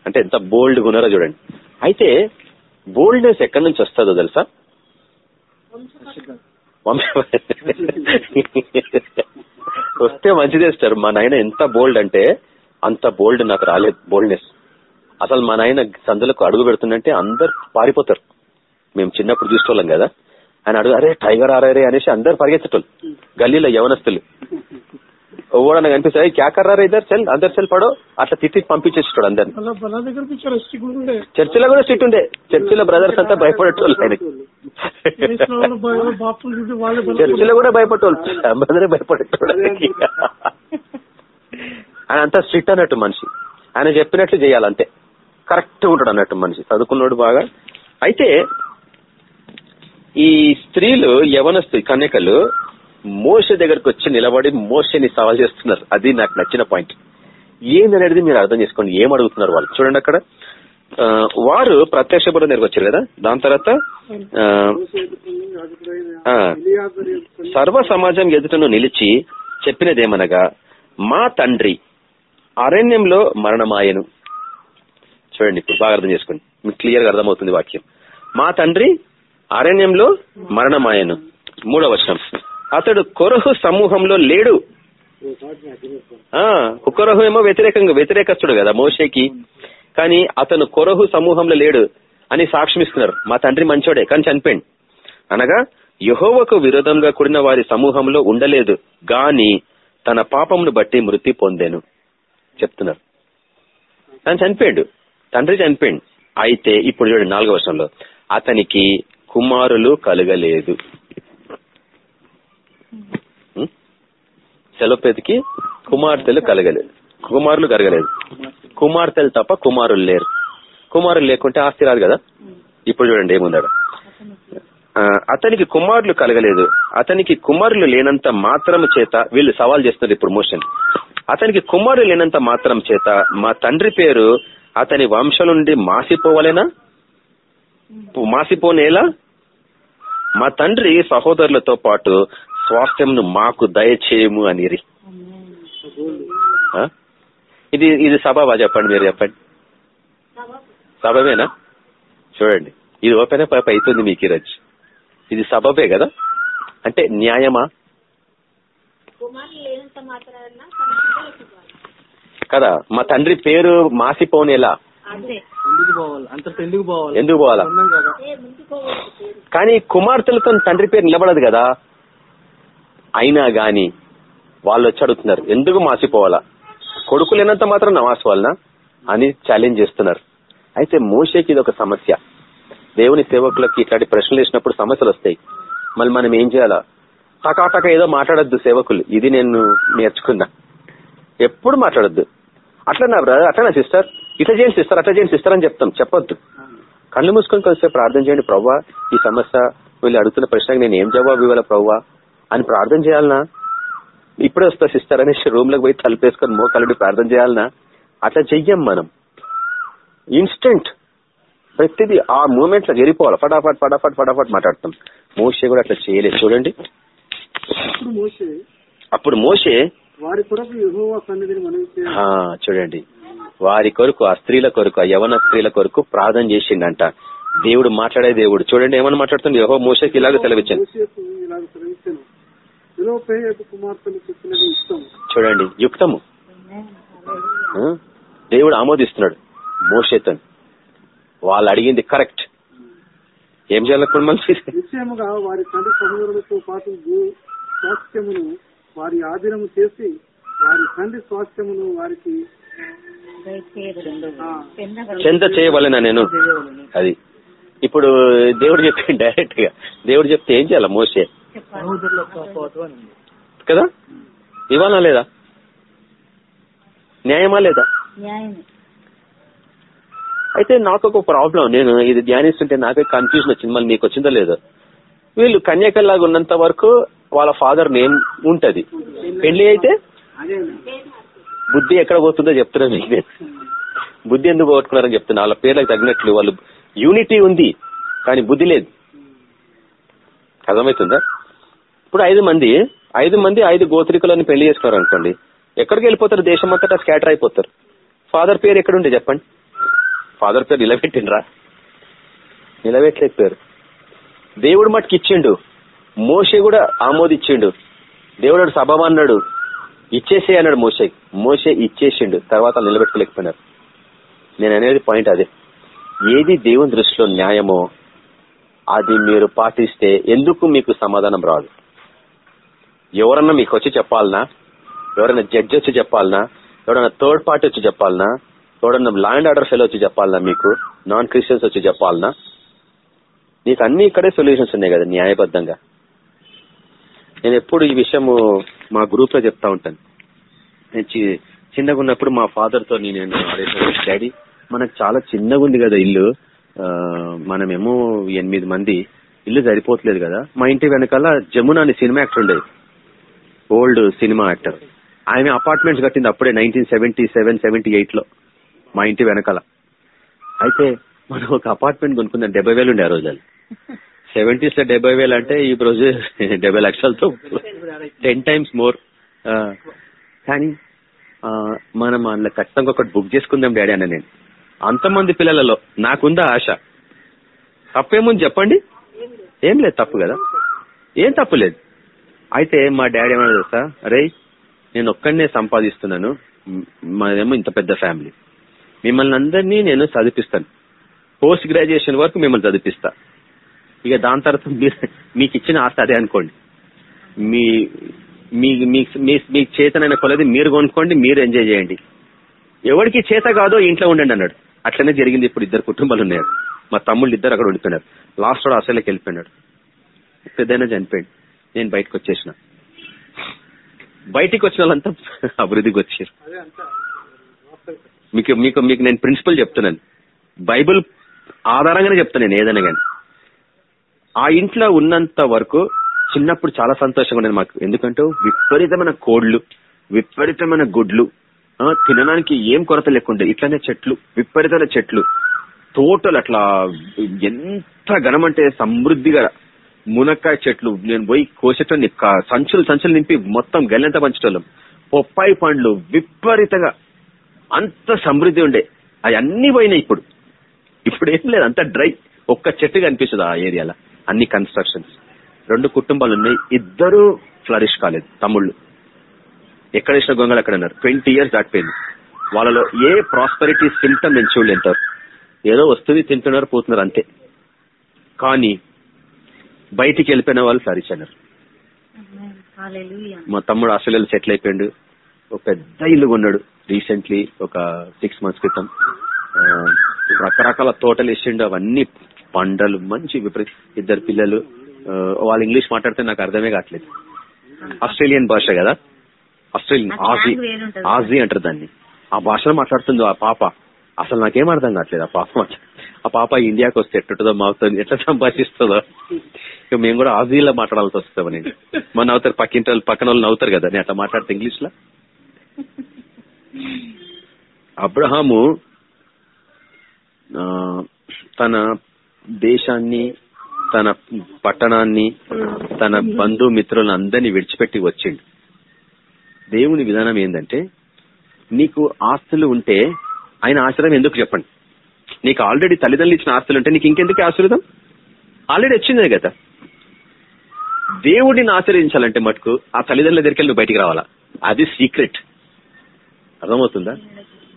అంటే ఎంత బోల్డ్ ఉన్నారో చూడండి. అయితే బోల్డ్నెస్ ఎక్కడి నుంచి వస్తుందో తెలుసా? వస్తే మంచిదేస్తారు మా నాయన ఎంత బోల్డ్ అంటే అంత బోల్డ్ నాకు రాలేదు బోల్డ్నెస్ అసలు మా నాయన సందులకు అడుగు పెడుతుందంటే అందరు పారిపోతారు. మేము చిన్నప్పుడు చూసేవాళ్ళం కదా. ఆయన అడుగు అరే టైగర్ ఆరే అనేసి అందరు పరిగెత్తటోళ్ళు. గల్లీలో యవనస్తులు. ఎవడన్నా కనిపిస్తాయి క్యా కర్రారా ఇద్దరు సెల్ అందరు సెల్ పడో. అట్లా తిట్టి అందరిని. స్టిక్ ఉండే. చర్చిలో కూడా స్ట్రిక్ట్ ఉండే. చర్చిలో బ్రదర్స్ అంతా భయపడేటోళ్ళు ఆయనకి చర్చిలో కూడా భయపడేటోళ్ళు. బ్రదరే భయపడేటోళ్ళు. ఆయనకి. *laughs* ఆయన అంతా స్ట్రిక్ట్ అన్నట్టు మనిషి. ఆయన చెప్పినట్లు చేయాలంతే కరెక్ట్ ఉంటాడు అన్నట్టు మనిషి. చదువుకున్నాడు బాగా. అయితే ఈ స్త్రీలు యవనస్తు కన్యకలు మోస దగ్గరకు వచ్చి నిలబడి మోసని సవాల్ చేస్తున్నారు. అది నాకు నచ్చిన పాయింట్. ఏందనేది మీరు అర్థం చేసుకోండి. ఏం అడుగుతున్నారు వాళ్ళు? చూడండి అక్కడ. వారు ప్రత్యక్ష బుర్ర దగ్గరకు వచ్చారు కదా? దాని తర్వాత ఆ, సర్వ సమాజం ఎదుటను నిలిచి చెప్పినదేమనగా మా తండ్రి అరణ్యంలో మరణమాయను. చూడండి ఇప్పుడు బాగా అర్థం చేసుకోండి. మీకు క్లియర్గా అర్థమవుతుంది వాక్యం. మా తండ్రి అరణ్యంలో మరణమాయను. మూడవ వచనం. అతడు కొరహు సమూహంలో లేడు. ఆ కొరహు ఏమో వ్యతిరేకంగా వ్యతిరేకస్తుడు కదా మోషేకి. కానీ అతను కొరహు సమూహంలో లేడు అని సాక్ష్యం ఇస్తున్నారు. మా తండ్రి మంచోడే కానీ చనిపోయింది అనగా యహోవకు విరోధంగా కూడిన వారి సమూహంలో ఉండలేదు. గాని తన పాపమును బట్టి మృతి పొందాను. చెప్తున్నారు. తను చనిపోయాడు. తండ్రి చనిపోయాడు. అయితే ఇప్పుడు చూడండి నాలుగో వర్షంలో. అతనికి కుమారులు కలగలేదు. ఉం? సెలవుపేతికి కుమార్తెలు కలగలేదు. కుమారులు కలగలేదు. కుమార్తెలు తప్ప కుమారులు లేరు. కుమారులు లేకుంటే ఆస్తి రాదు కదా? ఇప్పుడు చూడండి ఏముందాడు అతనికి కుమారులు కలగలేదు. అతనికి కుమారులు లేనంత మాత్రము చేత వీళ్ళు సవాల్ చేస్తున్నారు ఇప్పుడు మోషన్. అతనికి కుమారులు లేనంత మాత్రం చేత మా తండ్రి పేరు అతని వంశం నుండి మాసిపోవలేనా? మాసిపోనేలా? మా తండ్రి సహోదరులతో పాటు స్వాస్థ్యంను మాకు దయచేయము అనిరి. ఆ? ఇది ఇది సభవా చెప్పండి మీరు చెప్పండి. సబబేనా చూడండి. ఇది ఓపెన్ అప్ అవుతుంది మీకు ఈరోజు. ఇది సబబే కదా? అంటే న్యాయమా? కదా మా తండ్రి పేరు మాసిపోనేలా? అంతే ఎందుకు పోవాలి? అంత ఎందుకు పోవాలి? ఎందుకు పోవాలా? ఉన్నాం కదా. కానీ కుమార్తెలతో తండ్రి పేరు నిలబడదు కదా? అయినా గాని వాళ్ళు వచ్చి అడుగుతున్నారు ఎందుకు మాసిపోవాలా? కొడుకు లేనంత మాత్రం నమాజ్ వలన అని ఛాలెంజ్ చేస్తున్నారు. అయితే మోషేకి ఇది ఒక సమస్య. దేవుని సేవకులకి ఇట్లాంటి ప్రశ్నలు వేసినప్పుడు సమస్యలు వస్తాయి. మళ్ళీ మనం ఏం చేయాలా? టకాటక ఏదో మాట్లాడొద్దు సేవకులు. ఇది నేను నేర్చుకున్నా. ఎప్పుడు మాట్లాడద్దు. అట్లా నా బ్రదర్ అట్లా నా సిస్టర్. ఇట్లా చేయండి సిస్టర్ అట్లా చేయండి సిస్టర్ అని చెప్తాం. చెప్పొద్దు. కళ్ళు మూసుకొని కలిసే ప్రార్థన చేయండి. ప్రవ్వా ఈ సమస్య వీళ్ళు అడుగుతున్న ప్రశ్నకి నేను ఏం జవాబు ఇవ్వాలి ప్రవ్వా? అని ప్రార్థన చేయాలనా? ఇప్పుడే వస్తా సిస్టర్ అనేసి రూమ్లోకి పోయి తలుపేసుకొని మోకలుడి ప్రార్థన చేయాలనా? అట్లా చెయ్యం మనం. ఇన్స్టెంట్. ప్రతిదీ ఆ మూమెంట్లో జరిగిపోవాలి. ఫటాఫట్ ఫటాఫట్ ఫటాఫట్ మాట్లాడతాం. మోషే కూడా అట్లా చేయలేదు. చూడండి. ఇప్పుడు మోసే అప్పుడు మోషే వారి కొరకు యెహోవా సన్నిధిని మనవి చేయాలి. ఆ, చూడండి. వారి కొరకు ఆ స్త్రీల కొరకు ఆ యవన స్త్రీల కొరకు ప్రార్థన చేసిండంట. దేవుడు మాట్లాడే దేవుడు. చూడండి ఏమని మాట్లాడుతుంది? యహో మోసకి ఇలాగ సెలవిచ్చాను. ఇష్టం చూడండి యుక్తము? దేవుడు ఆమోదిస్తున్నాడు మోషేతో వాళ్ళు అడిగింది కరెక్ట్. ఏం చేయాలనుకోండి మళ్ళీ? నిశ్చయముగా వారి తండ్రి సహోదరులతో పాటు స్వాస్థ్యమును వారి ఆధీనము చేసి వారి తండ్రి స్వాస్థ్యమును వారికి చెంత చేయవలెనా నేను? అది. ఇప్పుడు దేవుడు చెప్పింది డైరెక్ట్గా దేవుడు చెప్తే ఏం చేయాలి మోసే కదా? ఇవ్వాలా లేదా? న్యాయమా లేదా? అయితే నాకు ఒక ప్రాబ్లం నేను ఇది ధ్యానిస్తుంటే నాకే కన్ఫ్యూజన్ వచ్చింది. మళ్ళీ నీకు వచ్చిందో లేదో? వీళ్ళు కన్యాకల్లాగా ఉన్నంత వరకు వాళ్ళ ఫాదర్ నేమ్ ఉంటది. పెళ్ళి అయితే బుద్ధి ఎక్కడ పోతుందో చెప్తున్నా మీకు నేను. బుద్ధి ఎందుకు పోగొట్టుకున్నారని చెప్తున్నా. వాళ్ళ పేర్లకు తగినట్లు వాళ్ళు యూనిటీ ఉంది కానీ బుద్ధి లేదు. అర్థమవుతుందా? ఇప్పుడు ఐదు మంది ఐదు మంది ఐదు గోత్రికులను పెళ్ళి చేసుకున్నారు అనుకోండి ఎక్కడికి వెళ్ళిపోతారు? దేశం అంతటా స్కాటర్ అయిపోతారు. ఫాదర్ పేరు ఎక్కడుండే చెప్పండి? ఫాదర్ పేరు నిలబెట్టిండ్రా? నిలబెట్టలేకపోయారు. దేవుడు మట్టుకు ఇచ్చిండు. మోషే కూడా ఆమోదించిండు దేవుడు సభ అన్నాడు. ఇచ్చేసే అన్నాడు మోసే మోషే ఇచ్చేసిండు. తర్వాత నిలబెట్టుకోలేకపోయినారు. నేను అనేది పాయింట్ అదే. ఏది దేవుని దృష్టిలో న్యాయమో అది మీరు పాటిస్తే ఎందుకు మీకు సమాధానం రాదు? ఎవరన్నా మీకు వచ్చి చెప్పాలనా? ఎవరైనా జడ్జి వచ్చి చెప్పాలనా? ఎవరైనా థర్డ్ పార్టీ వచ్చి చెప్పాలనా? ఎవడన్నా ల్యాండ్ ఆర్డర్ ఫెయిల్ వచ్చి చెప్పాలనా మీకు? నాన్ క్రిస్టియన్స్ వచ్చి చెప్పాలనా? నీకు అన్ని ఇక్కడే సొల్యూషన్స్ ఉన్నాయి కదా న్యాయబద్ధంగా. నేను ఎప్పుడు ఈ విషయము మా గ్రూప్లో చెప్తా ఉంటాను. నేను చి- చిన్నగా ఉన్నప్పుడు మా ఫాదర్తో నేను డాడీ మనకు చాలా చిన్నగా ఉంది కదా ఇల్లు. మనమేమో ఎనిమిది మంది ఇల్లు సరిపోవట్లేదు కదా. మా ఇంటి వెనకాల జమున అనే సినిమా యాక్టర్ ఉండేది. Old cinema actor. ఆయన అపార్ట్మెంట్స్ కట్టింది అప్పుడే నైన్టీన్ సెవెంటీ సెవెన్ సెవెంటీ ఎయిట్లో మా ఇంటి వెనకాల. అయితే మనం ఒక అపార్ట్మెంట్ కొనుక్కుందాం డెబ్బై వేలు ఉండే ఆ రోజు సెవెంటీస్లో డెబ్బై వేలు అంటే ఈ రోజు డెబ్బై లక్షలతో టెన్ టైమ్స్ మోర్ కానీ మనం అందులో ఖచ్చితంగా ఒకటి బుక్ చేసుకుందాం డాడీ అన్న నేను. అంతమంది పిల్లలలో నాకుందా ఆశ? తప్పేముంది చెప్పండి? ఏం లేదు తప్పు కదా? ఏం తప్పు లేదు. అయితే మా డాడీ ఏమన్నా తెలుసా? రే నేను ఒక్కడనే సంపాదిస్తున్నాను. మాదేమో ఇంత పెద్ద ఫ్యామిలీ మిమ్మల్ని అందరినీ నేను చదివిస్తాను పోస్ట్ గ్రాడ్యుయేషన్ వరకు మిమ్మల్ని చదివిస్తా ఇక దాని తర్వాత మీరు మీకు ఇచ్చిన ఆస్తి అదే అనుకోండి. మీ మీ మీ- మీకు చేతనైన కొలది మీరు కొనుక్కోండి మీరు ఎంజాయ్ చేయండి. ఎవరికి చేత కాదో ఇంట్లో ఉండండి అన్నాడు. అట్లనే జరిగింది ఇప్పుడు ఇద్దరు కుటుంబాలు ఉన్నాయి. మా తమ్ముళ్ళు ఇద్దరు అక్కడ ఉండిపోయినారు. లాస్ట్ వాడు ఆస్ట్రేలియాకి వెళ్ళిపోయినాడు. పెద్దైనా చనిపోయాడు. నేను బయటకు వచ్చేసిన. బయటికి వచ్చిన వాళ్ళంతా అభివృద్ధికి వచ్చారు. మీకు మీకు మీకు నేను ప్రిన్సిపల్ చెప్తున్నాను. బైబిల్ ఆధారంగానే చెప్తాను నేను ఏదైనా కానీ. ఆ ఇంట్లో ఉన్నంత వరకు చిన్నప్పుడు చాలా సంతోషంగా ఉండేది మాకు. ఎందుకంటే విపరీతమైన కోళ్ళు విపరీతమైన గుడ్లు తినడానికి ఏం కొరత లేకుండే ఇట్లానే చెట్లు విపరీతమైన చెట్లు తోటలు అట్లా ఎంత ఘనమంటే సమృద్ధిగా మునక్కాయ చెట్లు నేను పోయి కోసేటోని సంచులు సంచులు నింపి మొత్తం గల్లంతా పంచేటోళ్ళం. పొప్పాయి పండ్లు విపరీతంగా అంత సమృద్ధి ఉండే. అవన్నీ పోయినాయి ఇప్పుడు. ఇప్పుడు ఏం లేదు అంత డ్రై. ఒక్క చెట్టు కనిపిస్తుంది ఆ ఏరియాలో అన్ని కన్స్ట్రక్షన్స్. రెండు కుటుంబాలు ఉన్నాయి ఇద్దరు ఫ్లరిష్ కాలేదు తమ్ముళ్ళు. ఎక్కడ ఇచ్చిన గొంగలు అక్కడ ఉన్నారు ట్వంటీ ఇయర్స్ దాటిపోయింది. వాళ్ళలో ఏ ప్రాస్పరిటీ సిమ్టమ్ నేను చూడలేంటారు ఏదో వస్తుంది తింటున్నారు పోతున్నారు అంతే. కానీ బయటికి వెళ్ళిపోయిన వాళ్ళు ఫ్లరిష్ అన్నారు మా తమ్ముడు ఆస్ట్రేలియాలో సెటిల్ అయిపోయాడు. ఒక పెద్ద ఇల్లు కొన్నాడు. రీసెంట్లీ ఒక సిక్స్ మంత్స్ క్రితం రకరకాల తోటలు వేసిండు అవన్నీ పంటలు మంచి విపరీత ఇద్దరు పిల్లలు వాళ్ళు ఇంగ్లీష్ మాట్లాడితే నాకు అర్థమే కావట్లేదు. ఆస్ట్రేలియన్ భాష కదా? Australian Aussie. ఆజీ అంటారు దాన్ని. ఆ భాషలో మాట్లాడుతుంది ఆ పాప. అసలు నాకేం అర్థం కావట్లేదు ఆ పాప ఆ పాప ఇండియాకి వస్తే ఎట్టుంటుందో మావుతుంది ఎట్లా సంభాషిస్తుందో. ఇక మేము కూడా ఆజీలో మాట్లాడాల్సి వస్తామని మన నవ్వుతారు పక్కింటి వాళ్ళు పక్కన వాళ్ళు నవ్వుతారు కదా నేను అట్లా మాట్లాడితే ఇంగ్లీష్లో? అబ్రహాము తన దేశాన్ని తన పట్టణాన్ని తన బంధుమిత్రులను అందరినీ విడిచిపెట్టి వచ్చిండు. దేవుని విధానం ఏంటంటే నీకు ఆస్తులు ఉంటే ఆయన ఆశ్రయం ఎందుకు చెప్పండి? నీకు ఆల్రెడీ తల్లిదండ్రులు ఇచ్చిన ఆస్తులు ఉంటే నీకు ఇంకెందుకు ఆశీర్వదం? ఆల్రెడీ వచ్చిందే కదా. దేవుడిని ఆశ్రయించాలంటే మటుకు ఆ తల్లిదండ్రుల దగ్గరికి వెళ్ళి నువ్వు బయటికి రావాలా? అది సీక్రెట్ అర్థమవుతుందా?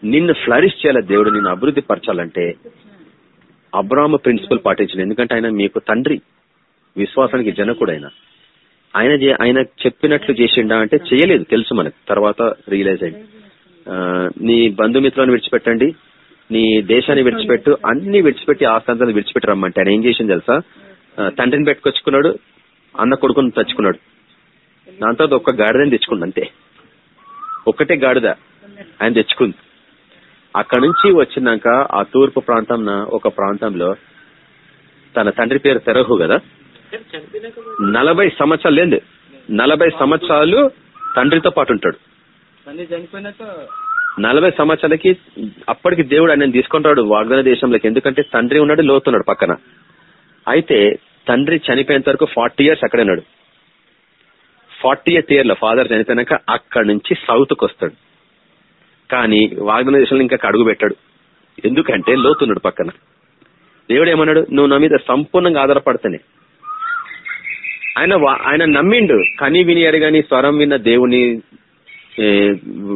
నిన్ను ఫ్లరిష్ చేయాల దేవుడు? నిన్ను అభివృద్ధి పరచాలంటే అబ్రాహ్మ ప్రిన్సిపల్ పాటించండి ఎందుకంటే ఆయన మీకు తండ్రి. విశ్వాసానికి జనకుడు ఆయన ఆయన ఆయన చెప్పినట్లు చేసిండా అంటే చేయలేదు. తెలుసు మనకు. తర్వాత రియలైజ్ అయింది. నీ బంధుమిత్రులను విడిచిపెట్టండి. నీ దేశాన్ని విడిచిపెట్టు. అన్ని విడిచిపెట్టి ఆస్తాంతాన్ని విడిచిపెట్టి రమ్మంటే ఆయన ఏం చేసింది తెలుసా? తండ్రిని పెట్టుకొచ్చుకున్నాడు. అన్న కొడుకుని తెచ్చుకున్నాడు. దాంతో ఒక్క గాడిదని తెచ్చుకుంది అంతే. ఒక్కటే గాడిద. ఆయన తెచ్చుకుంది. అక్కడ నుంచి వచ్చినాక ఆ తూర్పు ప్రాంతం ఒక ప్రాంతంలో తన తండ్రి పేరు తెరహు కదా? నలభై సంవత్సరాలు లేదు నలభై సంవత్సరాలు తండ్రితో పాటు ఉంటాడు. నలభై సంవత్సరాలకి అప్పటికి దేవుడు ఆయన తీసుకుంటాడు వాగ్దాన దేశంలోకి. ఎందుకంటే తండ్రి ఉన్నాడు లోతున్నాడు పక్కన. అయితే తండ్రి చనిపోయేంత వరకు ఫార్టీ ఇయర్స్ అక్కడే ఉన్నాడు. ఫార్టీ ఎయిత్ ఇయర్లో ఫాదర్ చనిపోయినాక అక్కడి నుంచి సౌత్కు వస్తాడు. కానీ వాగ్దాన దేశంలో ఇంకా అడుగు పెట్టాడు. ఎందుకంటే లోతున్నాడు పక్కన. దేవుడు ఏమన్నాడు? నువ్వు నా మీద సంపూర్ణంగా ఆధారపడతానే. ఆయన ఆయన నమ్మిండు కని విని అడిగాని స్వరం విన్న దేవుని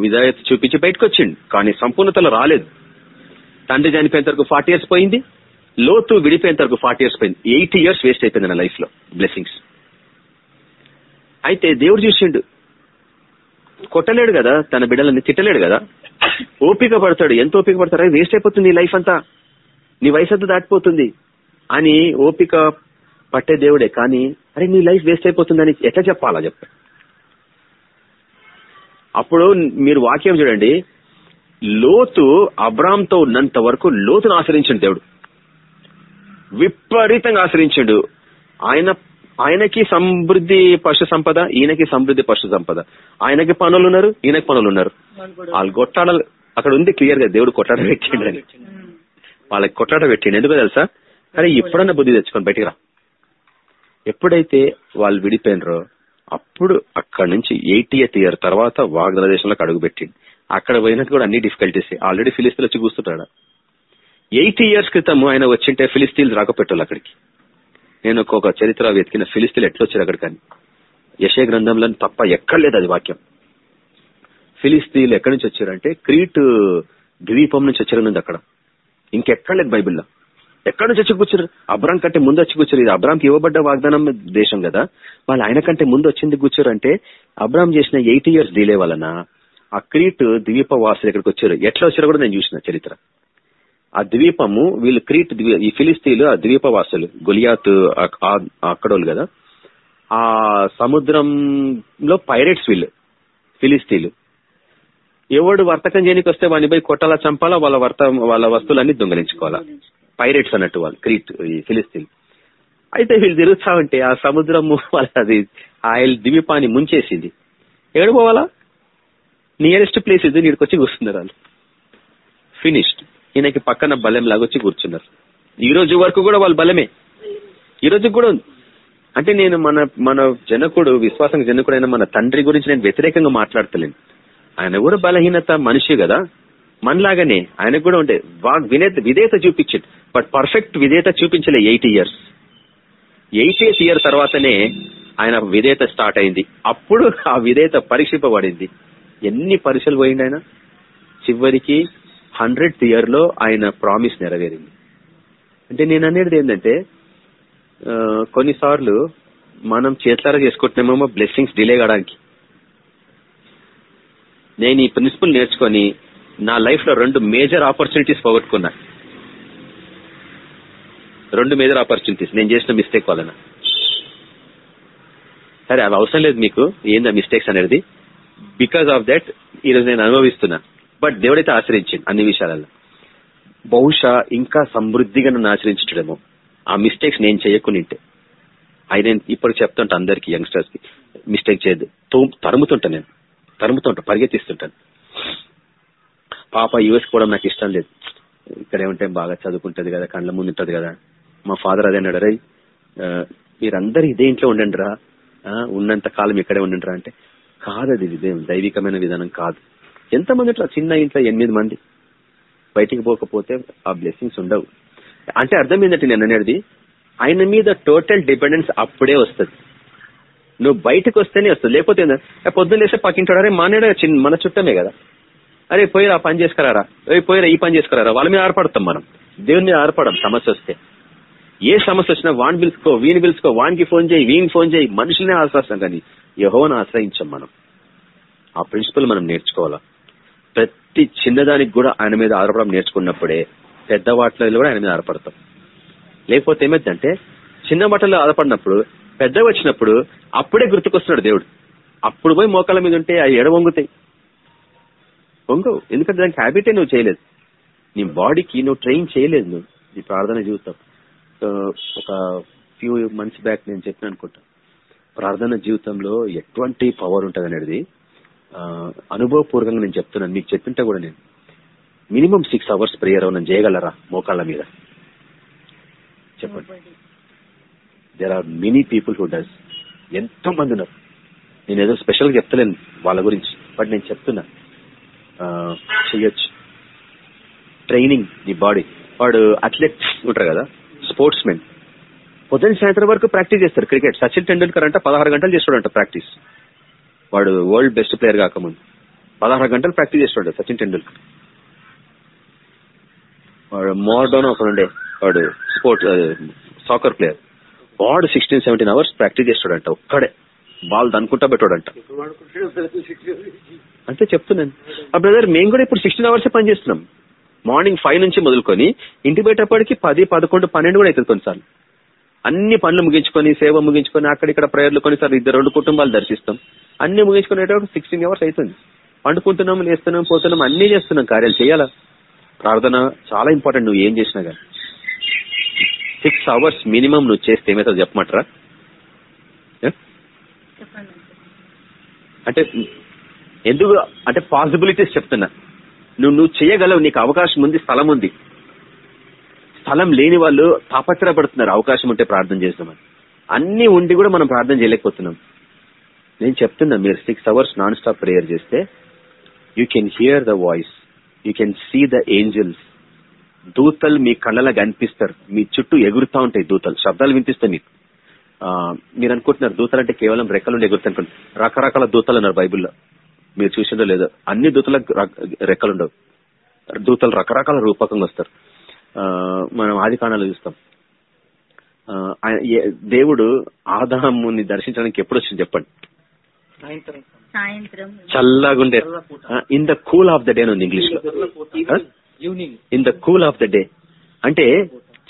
విధాయత చూపించి బయటకు వచ్చిండు కానీ సంపూర్ణతలో రాలేదు. తండ్రి చనిపోయేంత వరకు ఫార్టీ ఇయర్స్ పోయింది. లోతు విడిపోయేంత వరకు ఫార్టీ ఇయర్స్ పోయింది. ఎయిటీ ఇయర్స్ వేస్ట్ అయిపోయింది నా లైఫ్లో బ్లెస్సింగ్స్. అయితే దేవుడు చూసిండు కొట్టలేడు కదా? తన బిడ్డలని తిట్టలేడు కదా? ఓపిక పడతాడు. ఎంత ఓపిక పడతాడు? వేస్ట్ అయిపోతుంది నీ లైఫ్ అంతా. నీ వయసు అంతా దాటిపోతుంది. అని ఓపిక పట్టే దేవుడే. కానీ అరే నీ లైఫ్ వేస్ట్ అయిపోతుందని ఎట్లా చెప్పాలా? చెప్ప. అప్పుడు మీరు వాక్యం చూడండి. లోతు అబ్రామ్తో ఉన్నంత వరకు లోతును ఆశ్రయించండి దేవుడు. విపరీతంగా ఆశ్రయించాడు. ఆయన ఆయనకి సమృద్ధి పశు సంపద ఈయనకి సమృద్ధి పశు సంపద. ఆయనకి పనులు ఉన్నారు ఈయనకి పనులు ఉన్నారు. వాళ్ళు కొట్టాడలు అక్కడ ఉంది క్లియర్గా దేవుడు కొట్లాడ పెట్టిండు అని. వాళ్ళకి కొట్లాట పెట్టిండు. ఎందుకో తెలుసా? కానీ ఎప్పుడన్నా బుద్ధి తెచ్చుకొని బయటికి రా. ఎప్పుడైతే వాళ్ళు విడిపోయినరో అప్పుడు అక్కడ నుంచి ఎయిటీఎత్ ఇయర్ తర్వాత వాగ్దాన దేశంలోకి అడుగు పెట్టిండు. అక్కడ పోయినట్టు కూడా అన్ని డిఫికల్టీస్ ఆల్రెడీ ఫిలిస్తీన్లు వచ్చి కూర్చుంటాడు ఎయిటీ ఇయర్స్ క్రితం ఆయన వచ్చింటే ఫిలిస్తీన్లు రాకపోయేటోళ్ళు అక్కడికి. నేను ఒక చరిత్ర వెతికిన ఫిలిస్తీన్లు ఎట్లా వచ్చారు కానీ యశయ గ్రంథంలో తప్ప ఎక్కడ లేదు అది వాక్యం. ఫిలిస్తీన్లు ఎక్కడి నుంచి వచ్చారంటే క్రీట్ ద్వీపం నుంచి వచ్చారనుంది అక్కడ. ఇంకెక్కడ లేదు బైబిల్లో. ఎక్కడి నుంచి వచ్చి కూర్చున్నారు? అబ్రాం కంటే ముందు వచ్చి కూర్చోరు ఇది అబ్రాంకి ఇవ్వబడ్డ వాగ్దానం దేశం కదా. వాళ్ళు ఆయన కంటే ముందు వచ్చింది కూర్చోరు అంటే అబ్రాం చేసిన ఎయిటీ ఇయర్స్ డిలే వలన ఆ క్రీట్ ద్వీప వాసులు ఇక్కడికి వచ్చారు? ఎట్లా వచ్చారో కూడా నేను చూసిన చరిత్ర. ఆ ద్వీపము వీళ్ళు క్రీట్ ద్వీ- ఈ ఫిలిస్తీన్లు ఆ ద్వీపవాసులు గులియాత్ ఆ- అక్కడోళ్ళు కదా. ఆ సముద్రంలో పైరేట్స్ వీళ్ళు ఫిలిస్తీన్లు. ఎవడు వర్తకం చేయడానికి వస్తే వాడిని పోయి కొట్టాలా చంపాలా వాళ్ళ వర్త వాళ్ళ వస్తువులన్నీ దొంగలించుకోవాలా. పైరేట్స్ అన్నట్టు వాళ్ళు క్రీట్ ఈ ఫిలిస్తీన్ అయితే వీళ్ళు తిరుగుతా ఉంటే ఆ సముద్రము *laughs* వాళ్ళ అది ఆయిల్ ద్వీపాన్ని ముంచేసింది. ఎక్కడ పోవాలా? నియరెస్ట్ ప్లేస్ ఇది నీడికి వచ్చి కూర్చున్నారు వాళ్ళు. ఫినిష్డ్. ఈయనకి పక్కన బలం లాగొచ్చి కూర్చున్నారు. ఈ రోజు వరకు కూడా వాళ్ళు బలమే. ఈ రోజు కూడా ఉంది. అంటే నేను మన మన జనకుడు విశ్వాసం జనకుడైన మన తండ్రి గురించి నేను వ్యతిరేకంగా మాట్లాడతలేను. ఆయన కూడా బలహీనత మనిషి కదా. మనలాగానే ఆయనకు కూడా ఉండే వాగ్ వినేత విధేయత చూపించింది బట్ పర్ఫెక్ట్ విధేయత చూపించలే eight years. Eight eight year తర్వాతనే ఆయన విధేయత స్టార్ట్ అయింది. అప్పుడు ఆ విధేయత పరీక్షింపబడింది. ఎన్ని పరీక్షలు పోయింది ఆయన? చివరికి హండ్రెడ్ ఇయర్లో ఆయన ప్రామిస్ నెరవేరింది. అంటే నేను అనేది ఏంటంటే కొన్నిసార్లు మనం చేతులారా చేసుకుంటున్నామేమో బ్లెస్సింగ్స్ డిలే కావడానికి. నేను ఈ ప్రిన్సిపల్ నేర్చుకొని నా లైఫ్లో రెండు మేజర్ ఆపర్చునిటీస్ పోగొట్టుకున్నా. రెండు మేజర్ ఆపర్చునిటీస్. నేను చేసిన మిస్టేక్ వలన. సరే అవి అవసరం లేదు మీకు. ఏందా మిస్టేక్స్ అనేది? బికాస్ ఆఫ్ దట్ ఈరోజు నేను అనుభవిస్తున్నా. బట్ దేవుడైతే ఆశ్రయించింది అన్ని విషయాలలో బహుశా ఇంకా సమృద్ధిగా నన్ను ఆచరించడమో ఆ మిస్టేక్స్ నేను చేయకునింటే. అవి నేను ఇప్పుడు చెప్తుంటా అందరికి యంగ్స్టర్స్కి. మిస్టేక్ చేయద్దు. తరుముతుంటా నేను. తరుముతుంటా పరిగెత్తిస్తుంటాను. పాప యుఎస్ కూడా నాకు ఇష్టం లేదు. ఇక్కడ ఏమంటే బాగా చదువుకుంటది కదా కళ్ళ ముందు ఉంటది కదా. మా ఫాదర్ అదే అన్నాడు రై మీరందరూ ఇదే ఇంట్లో ఉండండి రా ఉన్నంత కాలం ఇక్కడే ఉండండి రా అంటే కాదది ఇదే. దైవికమైన విధానం కాదు. ఎంతమంది ఇట్లా చిన్న ఇంట్లో ఎనిమిది మంది బయటికి పోకపోతే ఆ బ్లెస్సింగ్స్ ఉండవు. అంటే అర్థం ఏంటంటే నేను అనేది ఆయన మీద టోటల్ డిపెండెన్స్ అప్పుడే వస్తుంది. నువ్వు బయటకు వస్తేనే వస్తుంది. లేకపోతే ఏంది? పొద్దున్న లేస్తే పక్కింటాడు అరే మానేడా చిన్న మన చుట్టమే కదా. అరే పోయిరా పని చేసుకురారా. ఏ పోయిరా ఈ పని చేసుకురారా. వాళ్ళ మీద ఆధారపడతాం మనం. దేవుని మీద ఆధారపడం సమస్య వస్తే. ఏ సమస్య వచ్చినా వాన్ పిలుచుకో వీని పిలుచుకో వానికి ఫోన్ చేయి వీని ఫోన్ చేయి. మనుషులనే ఆశ్రయిస్తాం కానీ యహోని ఆశ్రయించాం మనం. ఆ ప్రిన్సిపల్ మనం నేర్చుకోవాలా? ప్రతి చిన్నదానికి కూడా ఆయన మీద ఆధారపడడం నేర్చుకున్నప్పుడే పెద్ద వాటిలో కూడా ఆయన మీద ఆధారపడతాం లేకపోతే ఏమైందంటే చిన్న బట్టలు ఆధారపడినప్పుడు పెద్ద వచ్చినప్పుడు అప్పుడే గుర్తుకొస్తున్నాడు దేవుడు. అప్పుడు పోయి మోకాళ్ళ మీద ఉంటే అవి ఎడ వంగుతాయి? వంగవు. ఎందుకంటే దానికి హ్యాబిటే నువ్వు చేయలేదు. నీ బాడీకి నువ్వు ట్రైన్ చేయలేదు నువ్వు. నీ ప్రార్థన జీవితం. ఒక ఫ్యూ మంత్స్ బ్యాక్ నేను చెప్పిన అనుకుంటా. ప్రార్థన జీవితంలో ఎటువంటి పవర్ ఉంటుంది అనేది అనుభవపూర్వకంగా నేను చెప్తున్నాను. మీకు చెప్పింటే కూడా నేను మినిమం సిక్స్ అవర్స్ ప్రేయర్ అవును చేయగలరా మోకాళ్ళ మీద? చెప్పండి. There are many people who does ఎంతో మంది ఉన్నారు. నేను ఏదో స్పెషల్గా చెప్తలేను వాళ్ళ గురించి బట్ నేను చెప్తున్నా. చెయ్యొచ్చు ట్రైనింగ్ ది బాడీ వాడు అథ్లెట్స్ ఉంటారు కదా స్పోర్ట్స్ మెన్ పొద్దున్న సాయంత్రం వరకు ప్రాక్టీస్ చేస్తారు క్రికెట్ సచిన్ టెండూల్కర్ అంటే పదహారు గంటలు చేస్తాడంట ప్రాక్టీస్ వాడు వరల్డ్ బెస్ట్ ప్లేయర్ కాకముందు. పదహారు గంటలు ప్రాక్టీస్ చేస్తాడు సచిన్ టెండూల్కర్. వాడు మోర్డోన్ ఒకడుండే వాడు స్పోర్ట్స్ సాకర్ ప్లేయర్. వాడు సిక్స్టీన్ సెవెంటీన్ అవర్స్ ప్రాక్టీస్ చేస్తాడంట ఒక్కడే. బాల్ దనుకుంటా పెట్టాడంట. అంతే చెప్తున్నాను ఆ బ్రదర్ మేము కూడా ఇప్పుడు సిక్స్టీన్ అవర్స్ పని చేస్తున్నాం. మార్నింగ్ ఫైవ్ నుంచి మొదలుకొని ఇంటి బయటప్పటికి పది పదకొండు పన్నెండు కూడా అవుతుంది కొన్నిసార్లు. అన్ని పనులు ముగించుకొని సేవ ముగించుకొని అక్కడిక్కడ ప్రేయర్లు కొన్నిసార్లు ఇద్దరు రెండు కుటుంబాలు దర్శిస్తాం. అన్ని ముగించుకునేటప్పుడు సిక్స్టీన్ అవర్స్ అవుతుంది పండుకుంటున్నాం లేస్తున్నాం పోతున్నాం అన్ని చేస్తున్నాం. కార్యాలు చేయాలా? ప్రార్థన చాలా ఇంపార్టెంట్ నువ్వు ఏం చేసినా కానీ సిక్స్ అవర్స్ మినిమం నువ్వు చేస్తే ఏమవుతుందో చెప్పమంటారా? అంటే ఎందుకు? అంటే పాసిబిలిటీస్ చెప్తున్నా. నువ్వు నువ్వు చేయగలవు. నీకు అవకాశం ఉంది స్థలం ఉంది. స్థలం లేని వాళ్ళు తాపత్రపడుతున్నారు అవకాశం ఉంటే ప్రార్థన చేస్తామని. అన్ని ఉండి కూడా మనం ప్రార్థన చేయలేకపోతున్నాం. నేను చెప్తున్నా మీరు six hours non stop prayer చేస్తే you can hear the voice you can see the angels దూతలు మీ కళ్ళలా కనిపిస్తారు. మీ చుట్టూ ఎగురుతా ఉంటాయి దూతలు. శబ్దాలు వినిపిస్తాయి మీకు. మీరు అనుకుంటున్నారు దూతలు అంటే కేవలం రెక్కలు ఎగురుతాయి అనుకోండి రకరకాల దూతలు ఉన్నారు బైబిల్లో. మీరు చూసిందో లేదో. అన్ని దూతలకు రెక్కలుండవు దూతలు రకరకాల రూపకంగా వస్తారు. మనం ఆది కాణాలు చూస్తాం. దేవుడు ఆదాముని దర్శించడానికి ఎప్పుడు వచ్చింది చెప్పండి? సాయంత్రం. సాయంత్రం. చల్లగుండే. In the cool of the day ఉంది ఇంగ్లీష్లో. In the cool of the day అంటే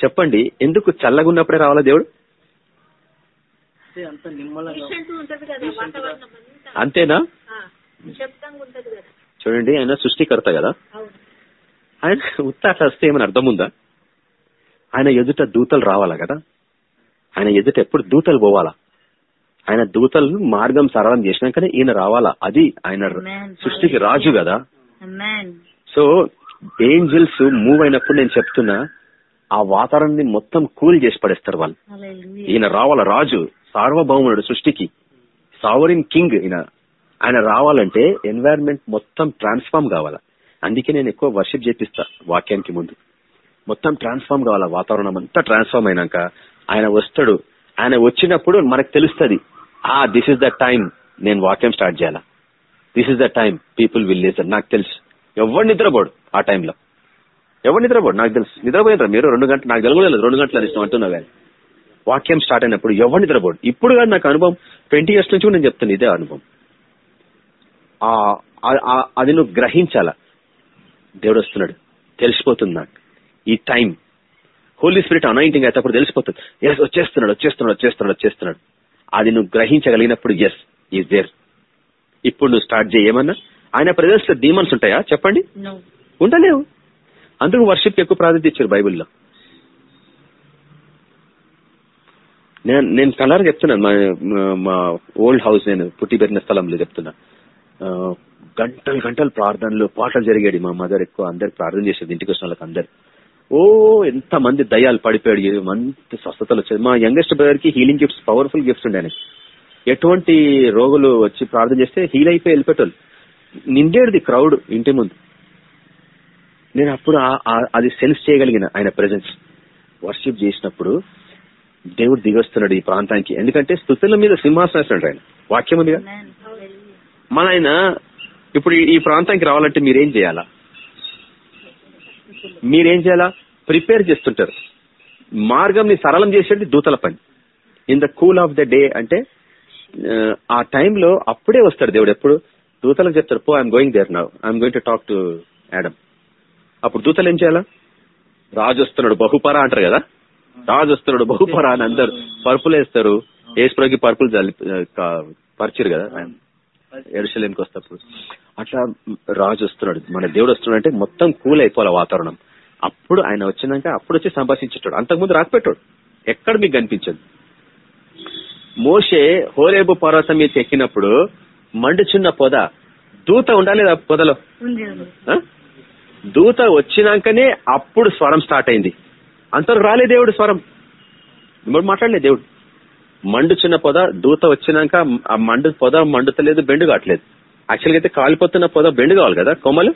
చెప్పండి ఎందుకు చల్లగున్నప్పుడే రావాలా దేవుడు? అంతేనా? ఆ, నిశ్శబ్దంగా ఉంటది కదా. చూడండి ఆయన సృష్టికర్త కదా. అవును. ఆయన ఉత్త అట్లా వస్తే ఏమైనా అర్థం ఉందా? ఆయన ఎదుట దూతలు రావాలా కదా? ఆయన ఎదుట ఎప్పుడు దూతలు పోవాలా? ఆయన దూతలను మార్గం సరళం చేసినాకనే ఈయన రావాలా? అది ఆయన. సృష్టికి రాజు కదా. సో ఏంజల్స్ మూవ్ అయినప్పుడు నేను చెప్తున్నా ఆ వాతావరణాన్ని మొత్తం కూల్ చేసి పడేస్తారు వాళ్ళు. ఈయన రావాల? రాజు సార్వభౌముడు సృష్టికి. సావరిన్ కింగ్ ఈయన. ఆయన రావాలంటే ఎన్వైరన్మెంట్ మొత్తం ట్రాన్స్ఫార్మ్ కావాలా? అందుకే నేను ఎక్కువ వర్షిప్ చేపిస్తా వాక్యానికి ముందు. మొత్తం ట్రాన్స్ఫార్మ్ కావాల వాతావరణం అంతా ట్రాన్స్ఫార్మ్ అయినాక ఆయన వస్తాడు. ఆయన వచ్చినప్పుడు మనకు తెలుస్తుంది ఆ దిస్ ఇస్ ద టైం నేను వాక్యం స్టార్ట్ చేయాలా? This is the time people will listen నాకు తెలుసు. ఎవరు నిద్రపోడు ఆ టైంలో ఎవరు నిద్రపోడు? నాకు తెలుసు. నిద్రపోయినరా మీరు రెండు గంటలు నాకు తెలుగులేదు రెండు గంటలు ఇష్టం అంటున్నా కానీ. వాక్యం స్టార్ట్ అయినప్పుడు ఎవరు నిద్రపోడు? ఇప్పుడు కానీ నాకు అనుభవం. ట్వంటీ ఇయర్స్ నుంచి కూడా నేను చెప్తాను ఇదే అనుభవం. ఆ- అది నువ్వు గ్రహించాలా? దేవుడు వస్తున్నాడు తెలిసిపోతుంది నాకు. ఈ టైం. హోలీ స్పిరిట్ అనాయింటింగ్ అయితే అప్పుడు తెలిసిపోతుంది. ఎస్ వచ్చేస్తున్నాడు వచ్చేస్తున్నాడు వచ్చేస్తున్నాడు వచ్చేస్తున్నాడు. అది నువ్వు గ్రహించగలిగినప్పుడు ఎస్ ఈజ్ దేర్ ఇప్పుడు నువ్వు స్టార్ట్ చేయమన్నా ఆయన ప్రజెన్స్లో డీమన్స్ ఉంటాయా? చెప్పండి. ఉండలేవు. అందుకు వర్షిప్ ఎక్కువ ప్రాధాన్యత ఇచ్చారు బైబిల్లో. నేను నేను కలర్ చెప్తున్నాను మా ఓల్డ్ హౌస్ నేను పుట్టి పెరిగిన స్థలంలో చెప్తున్నా. గంటలు గంటలు ప్రార్థనలు పాటలు జరిగాడు మా మదర్ ఎక్కువ. అందరు ప్రార్థన చేసేది ఇంటికి వచ్చిన వాళ్ళకి అందరు. ఓ ఎంత మంది దయ్యాలు పడిపోయాడు. మంచి స్వస్థతలు వచ్చాయి మా యంగెస్ట్ బ్రదర్కి హీలింగ్ గిఫ్ట్స్ పవర్ఫుల్ గిఫ్ట్స్ ఉండే ఆయనకి. ఎటువంటి రోగులు వచ్చి ప్రార్థన చేస్తే హీల్ అయిపోయి వెళ్ళిపెట్టాలి నిండేది క్రౌడ్ ఇంటి ముందు. నేను అప్పుడు అది సెన్స్ చేయగలిగిన ఆయన ప్రెజెన్స్ వర్షిప్ చేసినప్పుడు దేవుడు దిగొస్తున్నాడు ఈ ప్రాంతానికి. ఎందుకంటే స్థుతుల మీద సింహాసనం ఆయన. వాక్యం ఉంది కదా మ్యాన్ మన ఆయన ఇప్పుడు ఈ- ప్రాంతానికి రావాలంటే మీరేం చేయాలా? మీరేం చేయాలా? ప్రిపేర్ చేస్తుంటారు. మార్గంని సరళం చేసేది దూతల పని. In the cool of the day అంటే ఆ, టైంలో అప్పుడే వస్తాడు దేవుడు ఎప్పుడు? దూతలకు చెప్తాడు పో I'm going there now I'm going to talk to Adam అప్పుడు దూతలు ఏం చేయాలా? రాజు వస్తున్నాడు బహుపర అంటారు కదా? రాజు వస్తున్నాడు బహుపర అని అందరు పరుపులు వేస్తారు ఏసుప్రోకి పరుపులు జల్లి పరిచిరు కదా? ఎరుసలేంకి వస్తప్పుడు. అట్లా రాజు వస్తున్నాడు. మన దేవుడు వస్తున్నాడు అంటే మొత్తం కూల్ అయిపోవాలి వాతావరణం. అప్పుడు ఆయన వచ్చినాక అప్పుడు వచ్చి సంభాషించేటాడు. అంతకుముందు రాకపోయాడు ఎక్కడ మీకు కనిపించదు. మోషే హోరేబు పర్వతం మీద ఎక్కినప్పుడు మండుచున్న పొద దూత ఉండాలి ఆ పొదలో? దూత వచ్చినాకనే అప్పుడు స్వరం స్టార్ట్ అయింది. అంతవరకు రాలే దేవుడు స్వరం. ఇప్పుడు మాట్లాడలే దేవుడు. మండుచున్న పొద దూత వచ్చినాక ఆ మండు పొద మండుతలేదు బెండు కావట్లేదు. యాక్చువల్గా అయితే కాలిపోతున్న పొద బెండు కావాలి కదా కొమ్మలు?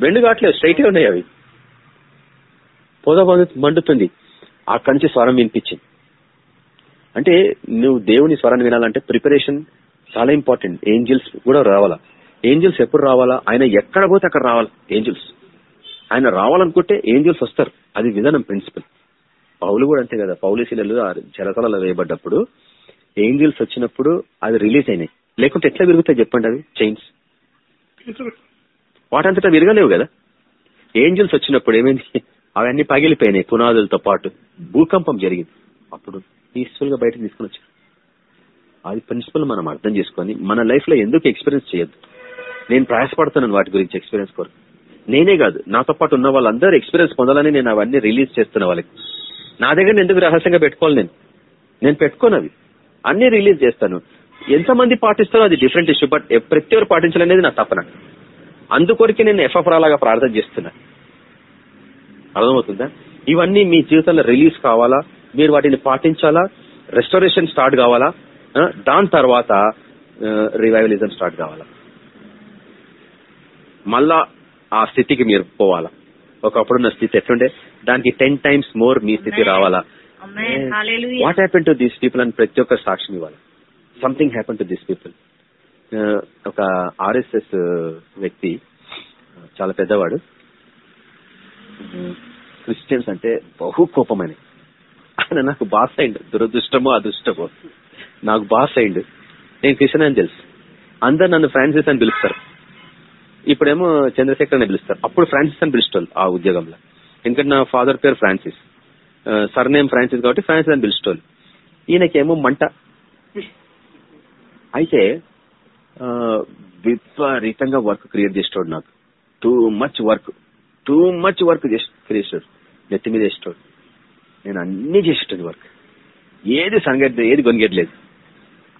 బెండు కావట్లేదు స్ట్రైట్ ఉన్నాయి అవి. పొద మండుతుంది. అక్కడి నుంచి స్వరం వినిపించింది. అంటే నువ్వు దేవుని స్వరాన్ని వినాలంటే ప్రిపరేషన్ చాలా ఇంపార్టెంట్ ఏంజిల్స్ కూడా రావాలా? ఏంజిల్స్ ఎప్పుడు రావాలా? ఆయన ఎక్కడ పోతే అక్కడ రావాలి ఏంజిల్స్ ఆయన రావాలనుకుంటే ఏంజిల్స్ వస్తారు. అది విధానం ప్రిన్సిపల్ పౌలు కూడా అంతే కదా. పౌలిశీలలు చెరకలలో వేయబడ్డప్పుడు ఏంజిల్స్ వచ్చినప్పుడు అది రిలీజ్ అయినాయి. లేకుంటే ఎట్లా విరుగుతాయి చెప్పండి అవి? చైన్స్. వాటంతటా విరగలేవు కదా. ఏంజిల్స్ వచ్చినప్పుడు ఏమైంది? అవన్నీ పగిలిపోయినాయి పునాదులతో పాటు. భూకంపం జరిగింది. అప్పుడు పీస్ఫుల్గా బయటకు తీసుకుని వచ్చారు. అది ప్రిన్సిపల్ మనం అర్థం చేసుకొని మన లైఫ్లో ఎందుకు ఎక్స్పీరియన్స్ చేయొద్దు? నేను ప్రయాసపడుతున్నాను వాటి గురించి ఎక్స్పీరియన్స్ కొరకు. నేనే కాదు. నాతో పాటు ఉన్న వాళ్ళందరూ ఎక్స్పీరియన్స్ పొందాలని నేను అవన్నీ రిలీజ్ చేస్తున్న వాళ్ళకి. నా దగ్గర ఎందుకు రహస్యంగా పెట్టుకోవాలి నేను? నేను పెట్టుకోను అవి అన్ని రిలీజ్ చేస్తాను. ఎంతమంది పాటిస్తారో అది డిఫరెంట్ ఇష్యూ బట్ ప్రతి ఒక్కరు పాటించాలనేది నా తపన. అందుకొరకే నేను ఎఫ్ఎఫ్ లాగా ప్రార్థన చేస్తున్నా. అర్థమవుతుందా? ఇవన్నీ మీ జీవితంలో రిలీజ్ కావాలా? మీరు వాటిని పాటించాలా? రెస్టోరేషన్ స్టార్ట్ కావాలా? దాని తర్వాత రివైవలిజం స్టార్ట్ కావాలా? మళ్ళా ఆ స్థితికి మీరు పోవాలా? ఒకప్పుడు ఉన్న స్థితి ఎట్లుండే? దానికి టెన్ టైమ్స్ మోర్ మీ స్థితి. రావాలా. What happen to these people అని ప్రతి ఒక్కరు సాక్ష్యం ఇవ్వాలి. Something happen to these people ఒక ఆర్ఎస్ఎస్ వ్యక్తి చాలా పెద్దవాడు. క్రిస్టియన్స్ అంటే బహు కోపమని ఆయన నాకు బాస్ అయిండు. దురదృష్టమో అదృష్టమో. నాకు బాస్ అయిండు. నేను క్రిస్టియన్ అని తెలుసు అందరు నన్ను ఫ్రాన్సిస్ అని పిలుస్తారు. ఇప్పుడేమో చంద్రశేఖర్ అని పిలుస్తారు. అప్పుడు ఫ్రాన్సిస్ అని పిలుస్తారు ఆ ఉద్యోగంలో. ఎందుకంటే నా ఫాదర్ పేరు ఫ్రాన్సిస్. సర్ నేమ్ ఫ్రాన్సిస్ కాబట్టి ఫ్రాన్సిస్ అని పిలుస్తారు. ఈయనకేమో మంట. అయితే విపరీతంగా వర్క్ క్రియేట్ చేస్తాడు నాకు. Too much work. Too much work చేస్తాడు నెత్తి మీద చేస్తాడు నేను అన్ని చేసేటది వర్క్. ఏది సంగతి ఏది గొనిగట్లేదు.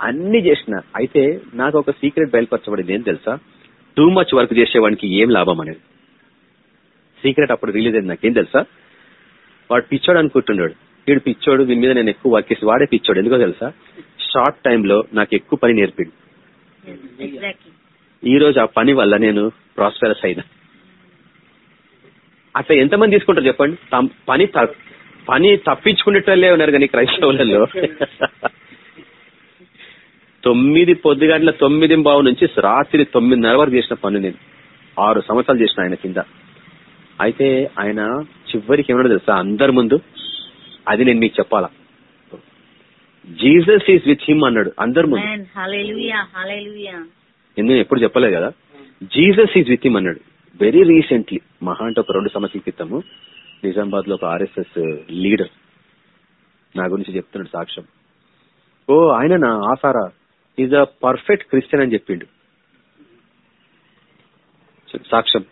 అన్ని చేసిన. అయితే నాకు ఒక సీక్రెట్ బయలుపరచబడింది. ఏం తెలుసా? టూ మచ్ వర్క్ చేసేవాడికి ఏం లాభం అనేది? సీక్రెట్ అప్పుడు రిలీజ్ అయింది నాకేం తెలుసా? వాడు పిచ్చోడు అనుకుంటున్నాడు. వీడు పిచ్చోడు దీని మీద నేను ఎక్కువ వర్క్ చేసి వాడే పిచ్చోడు. ఎందుకో తెలుసా? షార్ట్ టైంలో నాకు ఎక్కువ పని నేర్పిండు. ఈ రోజు ఆ పని వల్ల నేను ప్రాస్పెరస్ అయినా. అట్లా ఎంతమంది తీసుకుంటారు చెప్పండి? పని పని తప్పించుకునేటోళ్ళే ఉన్నారు కానీ క్రైస్తవులలో. తొమ్మిది పొద్దుగంటల తొమ్మిది బావు నుంచి రాత్రి తొమ్మిదిన్నర వరకు చేసిన పని నేను. ఆరు సంవత్సరాలు చేసిన ఆయన కింద. అయితే ఆయన చివరికి ఏమన్నా తెలుసా? అందరి ముందు అది నేను మీకు చెప్పాలా? జీసస్ ఈజ్ విత్ హిమ్ అన్నాడు. అందరి ముందు. ఎందుకు ఎప్పుడు చెప్పలేదు కదా? జీసస్ ఈజ్ విత్ హిమ్ అన్నాడు. వెరీ రీసెంట్లీ మహా అంటే ఒక రెండు సంవత్సరాల క్రితము నిజామాబాద్లో ఒక ఆర్ఎస్ఎస్ లీడర్ నా గురించి చెప్తున్నాడు సాక్ష్యం. ఓ ఆయన నా ఆసారా? ఈజ్ అ పర్ఫెక్ట్ క్రిస్టియన్ అని చెప్పిండు. సాక్ష్యం.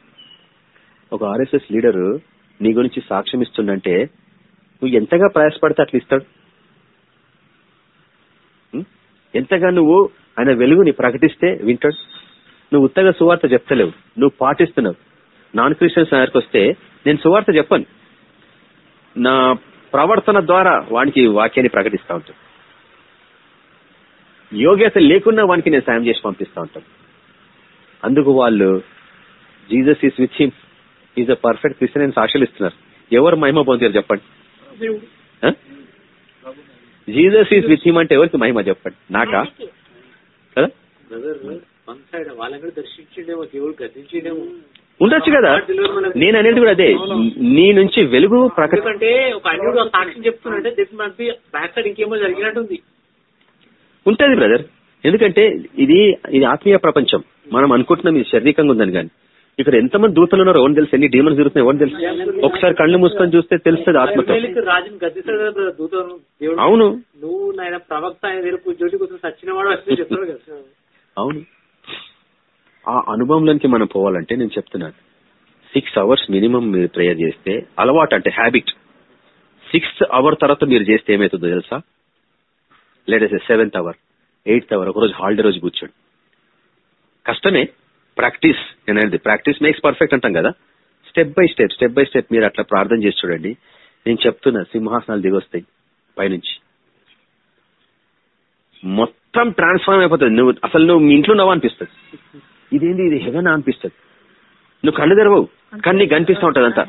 ఒక ఆర్ఎస్ఎస్ లీడరు నీ గురించి సాక్ష్యం ఇస్తుండంటే నువ్వు ఎంతగా ప్రయాసపడితే అట్లా ఇస్తాడు? ఎంతగా నువ్వు ఆయన వెలుగుని ప్రకటిస్తే వింటాడు? నువ్వు ఉత్తగా సువార్త చెప్తలేవు. నువ్వు పాటిస్తున్నావు. నాన్ క్రిస్టియన్స్ దగ్గరికి వస్తే నేను సువార్త చెప్పను. నా ప్రవర్తన ద్వారా వానికి వాక్యాన్ని ప్రకటిస్తా ఉంటాను యోగ్యత లేకున్నా వానికి నేను సాయం చేసి పంపిస్తా ఉంటాను. అందుకు వాళ్ళు Jesus is with him. Is a perfect Christian అని సాక్షులు ఇస్తున్నారు. ఎవరు మహిమ పొందారు చెప్పండి. జీసస్ ఈజ్ విత్ హిమ్ అంటే ఎవరికి మహిమ చెప్పండి. నాకా? కదా? బ్రదర్ వన్ సైడ్ వాళ్ళని కూడా దర్శించిండేమో దేవుడు గర్జించిండేమో ఉండొచ్చు కదా. నేను అనేది కూడా అదే. నీ నుంచి వెలుగు ప్రకటి ఎందుకంటే ఒక అన్యుడు సాక్ష్యం బి బ్యాక్ సైడ్ ఇంకేమో జరిగినట్టుంది. ఉంటది బ్రదర్ ఎందుకంటే ఇది ఇది ఆత్మీయ ప్రపంచం. మనం అనుకుంటున్నాం ఇది శారీరకంగా ఉందని కానీ. ఇక్కడ ఎంతమంది దూతలు ఉన్నారో ఎవరు తెలుసు? ఎన్ని డీమన్స్ తిరుగుతున్నాయి ఎవరు తెలుసు? ఒకసారి కళ్ళు మూసుకొని చూస్తే తెలుస్తుంది ఆత్మతో అవును. అవును. ఆ అనుభవంలోనికి మనం పోవాలంటే నేను చెప్తున్నాను. సిక్స్ అవర్స్ మినిమం మీరు ప్రేయర్ చేస్తే అలవాటు అంటే హ్యాబిట్ సిక్స్త్ అవర్ తర్వాత మీరు చేస్తే ఏమవుతుందో తెలుసా? లేడెస్ సెవెంత్ అవర్ ఎయిత్ అవర్ ఒకరోజు హాలిడే రోజు కూర్చోండి. కష్టమే ప్రాక్టీస్ నేను అనేది ప్రాక్టీస్ మేక్స్ పర్ఫెక్ట్ అంటాం కదా. Step by step step by step మీరు అట్లా ప్రార్థన చేసి చూడండి. నేను చెప్తున్నా సింహాసనాలు దిగొస్తాయి పైనుంచి. మొత్తం ట్రాన్స్ఫార్మ్ అయిపోతుంది. నువ్వు అసలు నువ్వు మీ ఇంట్లో ఉన్నావా అనిపిస్తుంది. ఇదేంది ఇది హెవెన్ అనిపిస్తుంది. నువ్వు కళ్ళు తెరవవు. కానీ నీకు కనిపిస్తూ ఉంటది అంతా.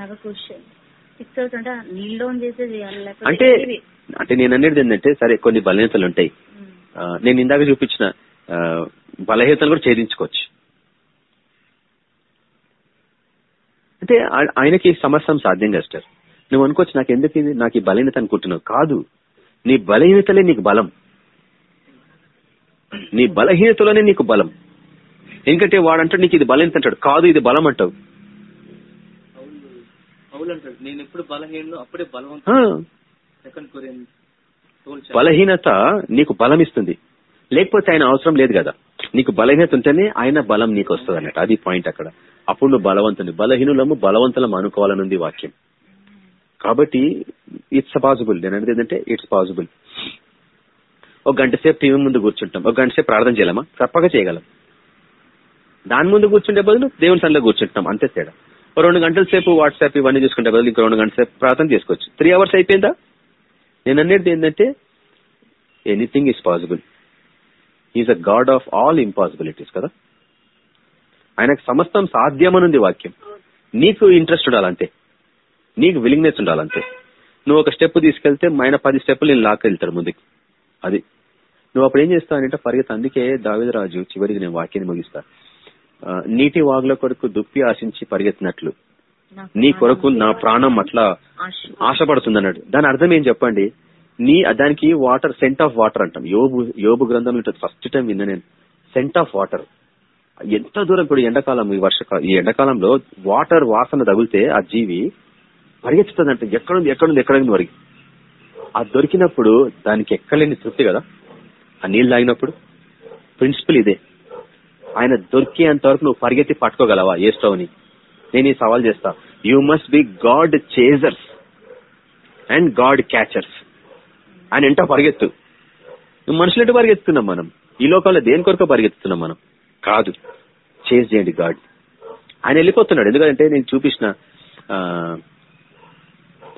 అంటే అంటే నేను అనేది ఏంటంటే సరే కొన్ని బలహీనతలు ఉంటాయి. ఆ, నేను ఇందాక చూపించిన బలహీనతలు కూడా ఛేదించుకోవచ్చు. అంటే ఆయనకి సమస్తం సాధ్యం కదా సార్ నువ్వు అనుకోవచ్చు నాకు ఎందుకు ఇది నాకు ఈ బలహీనత అనుకుంటున్నావు? కాదు. నీ బలహీనతలే నీకు బలం. నీ బలహీనతలోనే నీకు బలం. ఎందుకంటే వాడు అంటాడు నీకు ఇది బలహీనత అంటాడు. కాదు ఇది బలం అంటావు. పౌలు అంటాడు నేను ఎప్పుడు అప్పుడే సెకండ్ కొరియన్ బలహీనత నీకు బలం ఇస్తుంది. లేకపోతే ఆయన అవసరం లేదు కదా. నీకు బలహీనత ఉంటేనే ఆయన బలం నీకు వస్తుంది అన్నట్టు. అది పాయింట్ అక్కడ. అప్పుడు నువ్వు బలవంతుని బలహీనులము బలవంతులం అనుకోవాలనుంది వాక్యం. కాబట్టి ఇట్స్ పాసిబుల్ నేను అనేది ఏంటంటే ఇట్స్ పాసిబుల్ ఒక గంట సేపు టీవీ ముందు కూర్చుంటాం. ఒక గంట సేపు ప్రార్థన చేయలేమా? తప్పక చేయగలం. దాని ముందు కూర్చుంటే బదులు దేవుని సన్నిలో కూర్చుంటాం. అంతే తేడా. రెండు గంటల సేపు వాట్సాప్ ఇవన్నీ చూసుకుంటే బదులు ఇంకో రెండు గంటల సేపు ప్రార్థన చేసుకోవచ్చు. త్రీ అవర్స్ అయిపోయిందా? నేను అనేది ఏంటంటే anything is possible is a God of all impossibilities కదా? ఆయనకు సమస్తం సాధ్యమనుంది వాక్యం. నీకు ఇంట్రెస్ట్ ఉండాలంతే. నీకు విలింగ్నెస్ ఉండాలంతే. నువ్వు ఒక స్టెప్ తీసుకెళ్తే ఆయన పది స్టెప్పులు నేను లాక్ వెళ్తాడు ముందుకు. అది. నువ్వు అప్పుడు ఏం చేస్తావు అంటే పరిగెత్త అందుకే దావిదరాజు చివరికి నేను వాక్యాన్ని ముగిస్తా. నీటి వాగుల కొరకు దుప్పి ఆశించి పరిగెత్తినట్లు. నీ కొరకు నా ప్రాణం అట్లా ఆశ. ఆశపడుతుంది అన్నాడు దాని అర్థం ఏం చెప్పండి? నీ దానికి వాటర్ సెంట్ ఆఫ్ వాటర్ అంటాం. యోబు యోబు గ్రంథంలో ఉంటుంది ఫస్ట్ టైం విన్నా నేను. Scent of water. ఎంత దూరం ఇప్పుడు ఎండాకాలం ఈ వర్షకాలం ఈ ఎండాకాలంలో వాటర్ వాసన తగిలితే ఆ జీవి పరిగెత్తుతుంది అంటే ఎక్కడుంది ఎక్కడుంది ఎక్కడుంది వరకు అది దొరికినప్పుడు దానికి ఎక్కలేని తృప్తి కదా? ఆ నీళ్ళు తాగినప్పుడు? ప్రిన్సిపల్ ఇదే. ఆయన దొరికేంత వరకు నువ్వు పరిగెత్తి పట్టుకోగలవా ఏ స్టవ్ని నేను ఈ సవాల్ చేస్తా. You must be God chasers and God catchers ఆయన ఎంటో పరిగెత్తు. నువ్వు మనుషులంటే పరిగెత్తున్నాం మనం? ఈ లోకంలో దేని కొరకు పరిగెత్తుతున్నాం మనం? కాదు. చేజ్ చేయండి గాడ్. ఆయన వెళ్ళిపోతున్నాడు. ఎందుకంటే నేను చూపించిన ఆ,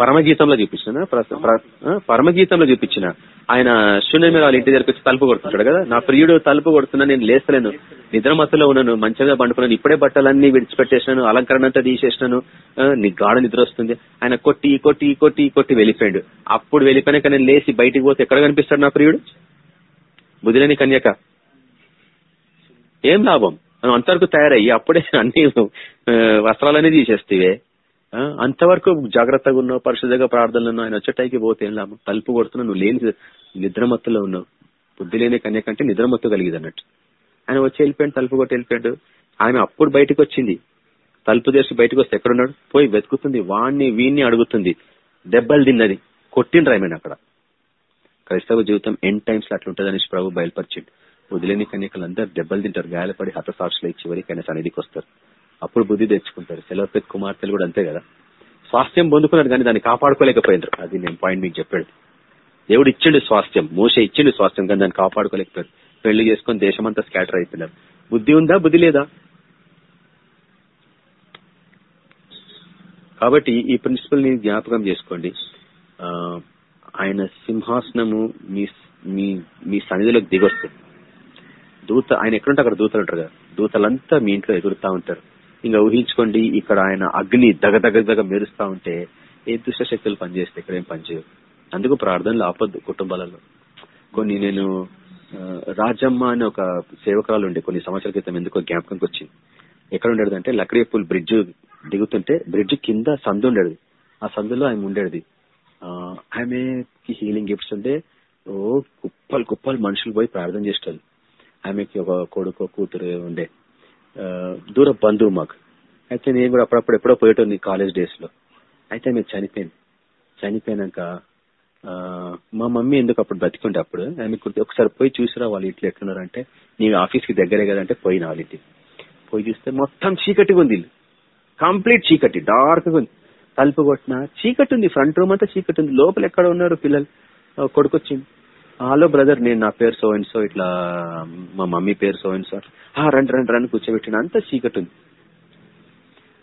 పరమగీతంలో చూపించిన ప్ర- పరమగీతంలో చూపించిన. ఆయన శూన్యమే వాళ్ళ ఇంటి దగ్గరికి వచ్చి తలుపు కొడుతుంటాడు కదా? నా ప్రియుడు తలుపు కొడుతున్నా నేను లేస్తలేను. నిద్రమత్తులో ఉన్నాను మంచిగా పండుకున్నాను ఇప్పుడే బట్టలన్నీ విడిచిపెట్టేసినాను అలంకరణ అంతా తీసేసినాను. నీ గాఢ నిద్ర వస్తుంది. ఆయన కొట్టి కొట్టి కొట్టి కొట్టి వెళ్ళిపోయాడు. అప్పుడు వెళ్ళిపోయినాక నేను లేచి బయటికి పోతే ఎక్కడ కనిపిస్తాడు నా ప్రియుడు? బుధిలేని కన్యక. ఏం లాభం? మనం అంతవరకు తయారయ్యి అప్పుడే అన్ని వస్త్రాలన్నీ తీసేస్తేవే అంతవరకు జాగ్రత్తగా ఉన్నావు పరిశుద్ధంగా ప్రార్థనలు ఆయన వచ్చేటైకి పోతే ఏం లాభం? తలుపు కొడుతున్నా నువ్వు లేని నిద్రమత్తులో ఉన్నావు. బుద్ధి లేని కన్య కంటే నిద్రమత్తు కలిగింది అన్నట్టు. ఆయన వచ్చి వెళ్ళిపోయాడు తలుపు కొట్టి వెళ్ళిపోయాడు. ఆమె అప్పుడు బయటకు వచ్చింది. తలుపు తెరిచి బయటకు వస్తే ఎక్కడున్నాడు? పోయి వెతుకుతుంది వాణ్ణి వీణ్ణి అడుగుతుంది. దెబ్బలు తిన్నది. కొట్టిండ్రు ఆమెను అక్కడ. క్రైస్తవ జీవితం ఎన్ టైమ్స్లో అట్లుంటది అనేసి ప్రభు బయలుపరిచిండు. వదిలేని కన్యకలు అందరు దెబ్బలు తింటారు గాయలపడి హతసాక్షులు ఇచ్చి వరకు ఆయన సన్నిధికి వస్తారు. అప్పుడు బుద్ధి తెచ్చుకుంటారు సెలవుపెత్ కుమార్తెలు కూడా అంతే కదా. స్వాస్థ్యం పొందుకున్నారు కానీ దాన్ని కాపాడుకోలేకపోయినారు. అది నేను పాయింట్ మీకు చెప్పాడు దేవుడు ఇచ్చిండు స్వాస్థ్యం. మోస ఇచ్చిండు స్వాస్థ్యం కానీ దాన్ని కాపాడుకోలేకపోయారు. పెళ్ళి చేసుకుని దేశమంతా స్కాటర్ అయిపోయినారు. బుద్ధి ఉందా? బుద్ధి లేదా? కాబట్టి ఈ ప్రిన్సిపల్ని జ్ఞాపకం చేసుకోండి. ఆ, ఆయన సింహాసనము మీ మీ మీ సన్నిధిలోకి దిగొస్తుంది. దూత ఆయన ఎక్కడుంటే అక్కడ దూతలు ఉంటారు కదా. దూతలంతా మీ ఇంట్లో ఎదురుతా ఉంటారు. ఇంకా ఊహించుకోండి ఇక్కడ ఆయన అగ్ని దగ దగ మెరుస్తా ఉంటే ఏ దుష్ట శక్తులు పనిచేస్తే ఇక్కడ ఏం పనిచేయవు అందుకు ప్రార్థనలు ఆపద్దు కుటుంబాలలో. కొన్ని నేను రాజమ్మ అనే ఒక సేవకురాలు ఉండే కొన్ని సంవత్సరాల క్రితం ఎందుకో జ్ఞాపకంకి వచ్చింది. ఎక్కడ ఉండేది అంటే లక్రియపూల్ బ్రిడ్జ్ దిగుతుంటే బ్రిడ్జ్ కింద సందు ఉండేది. ఆ సందులో ఆమె ఉండేది. ఆమెకి హీలింగ్ గిఫ్ట్స్ ఉండే ఓ కుప్పలు కుప్పలు మనుషులు పోయి ప్రార్థన చేస్తారు ఆమెకి ఒక కొడుకు కూతురు ఉండే. దూర బంధువు మాకు. అయితే నేను కూడా అప్పుడప్పుడు ఎప్పుడో పోయేటోని కాలేజ్ డేస్లో. అయితే ఆమె చనిపోయింది చనిపోయినాక మా మమ్మీ ఎందుకు అప్పుడు బతికుండే అప్పుడు? ఆమె ఒకసారి పోయి చూసిరా వాళ్ళ ఇంట్లో ఎట్లున్నారంటే నీ ఆఫీస్కి దగ్గరే కదంటే పోయిన వాళ్ళ ఇంటికి. పోయి చూస్తే మొత్తం చీకటిగా ఉంది ఇల్లు. కంప్లీట్ చీకటి డార్క్గా ఉంది. తలుపు కొట్టిన చీకటి ఉంది ఫ్రంట్ రూమ్ అంతా చీకటి ఉంది. లోపల ఎక్కడ ఉన్నారు పిల్లలు? కొడుకొచ్చింది హలో బ్రదర్ నేను నా పేరు సో అండ్ సో ఇట్లా మా మమ్మీ పేరు సో అండ్ సో ఆ, రండి రండి రండి కూర్చోబెట్టిన. అంత చీకటి ఉంది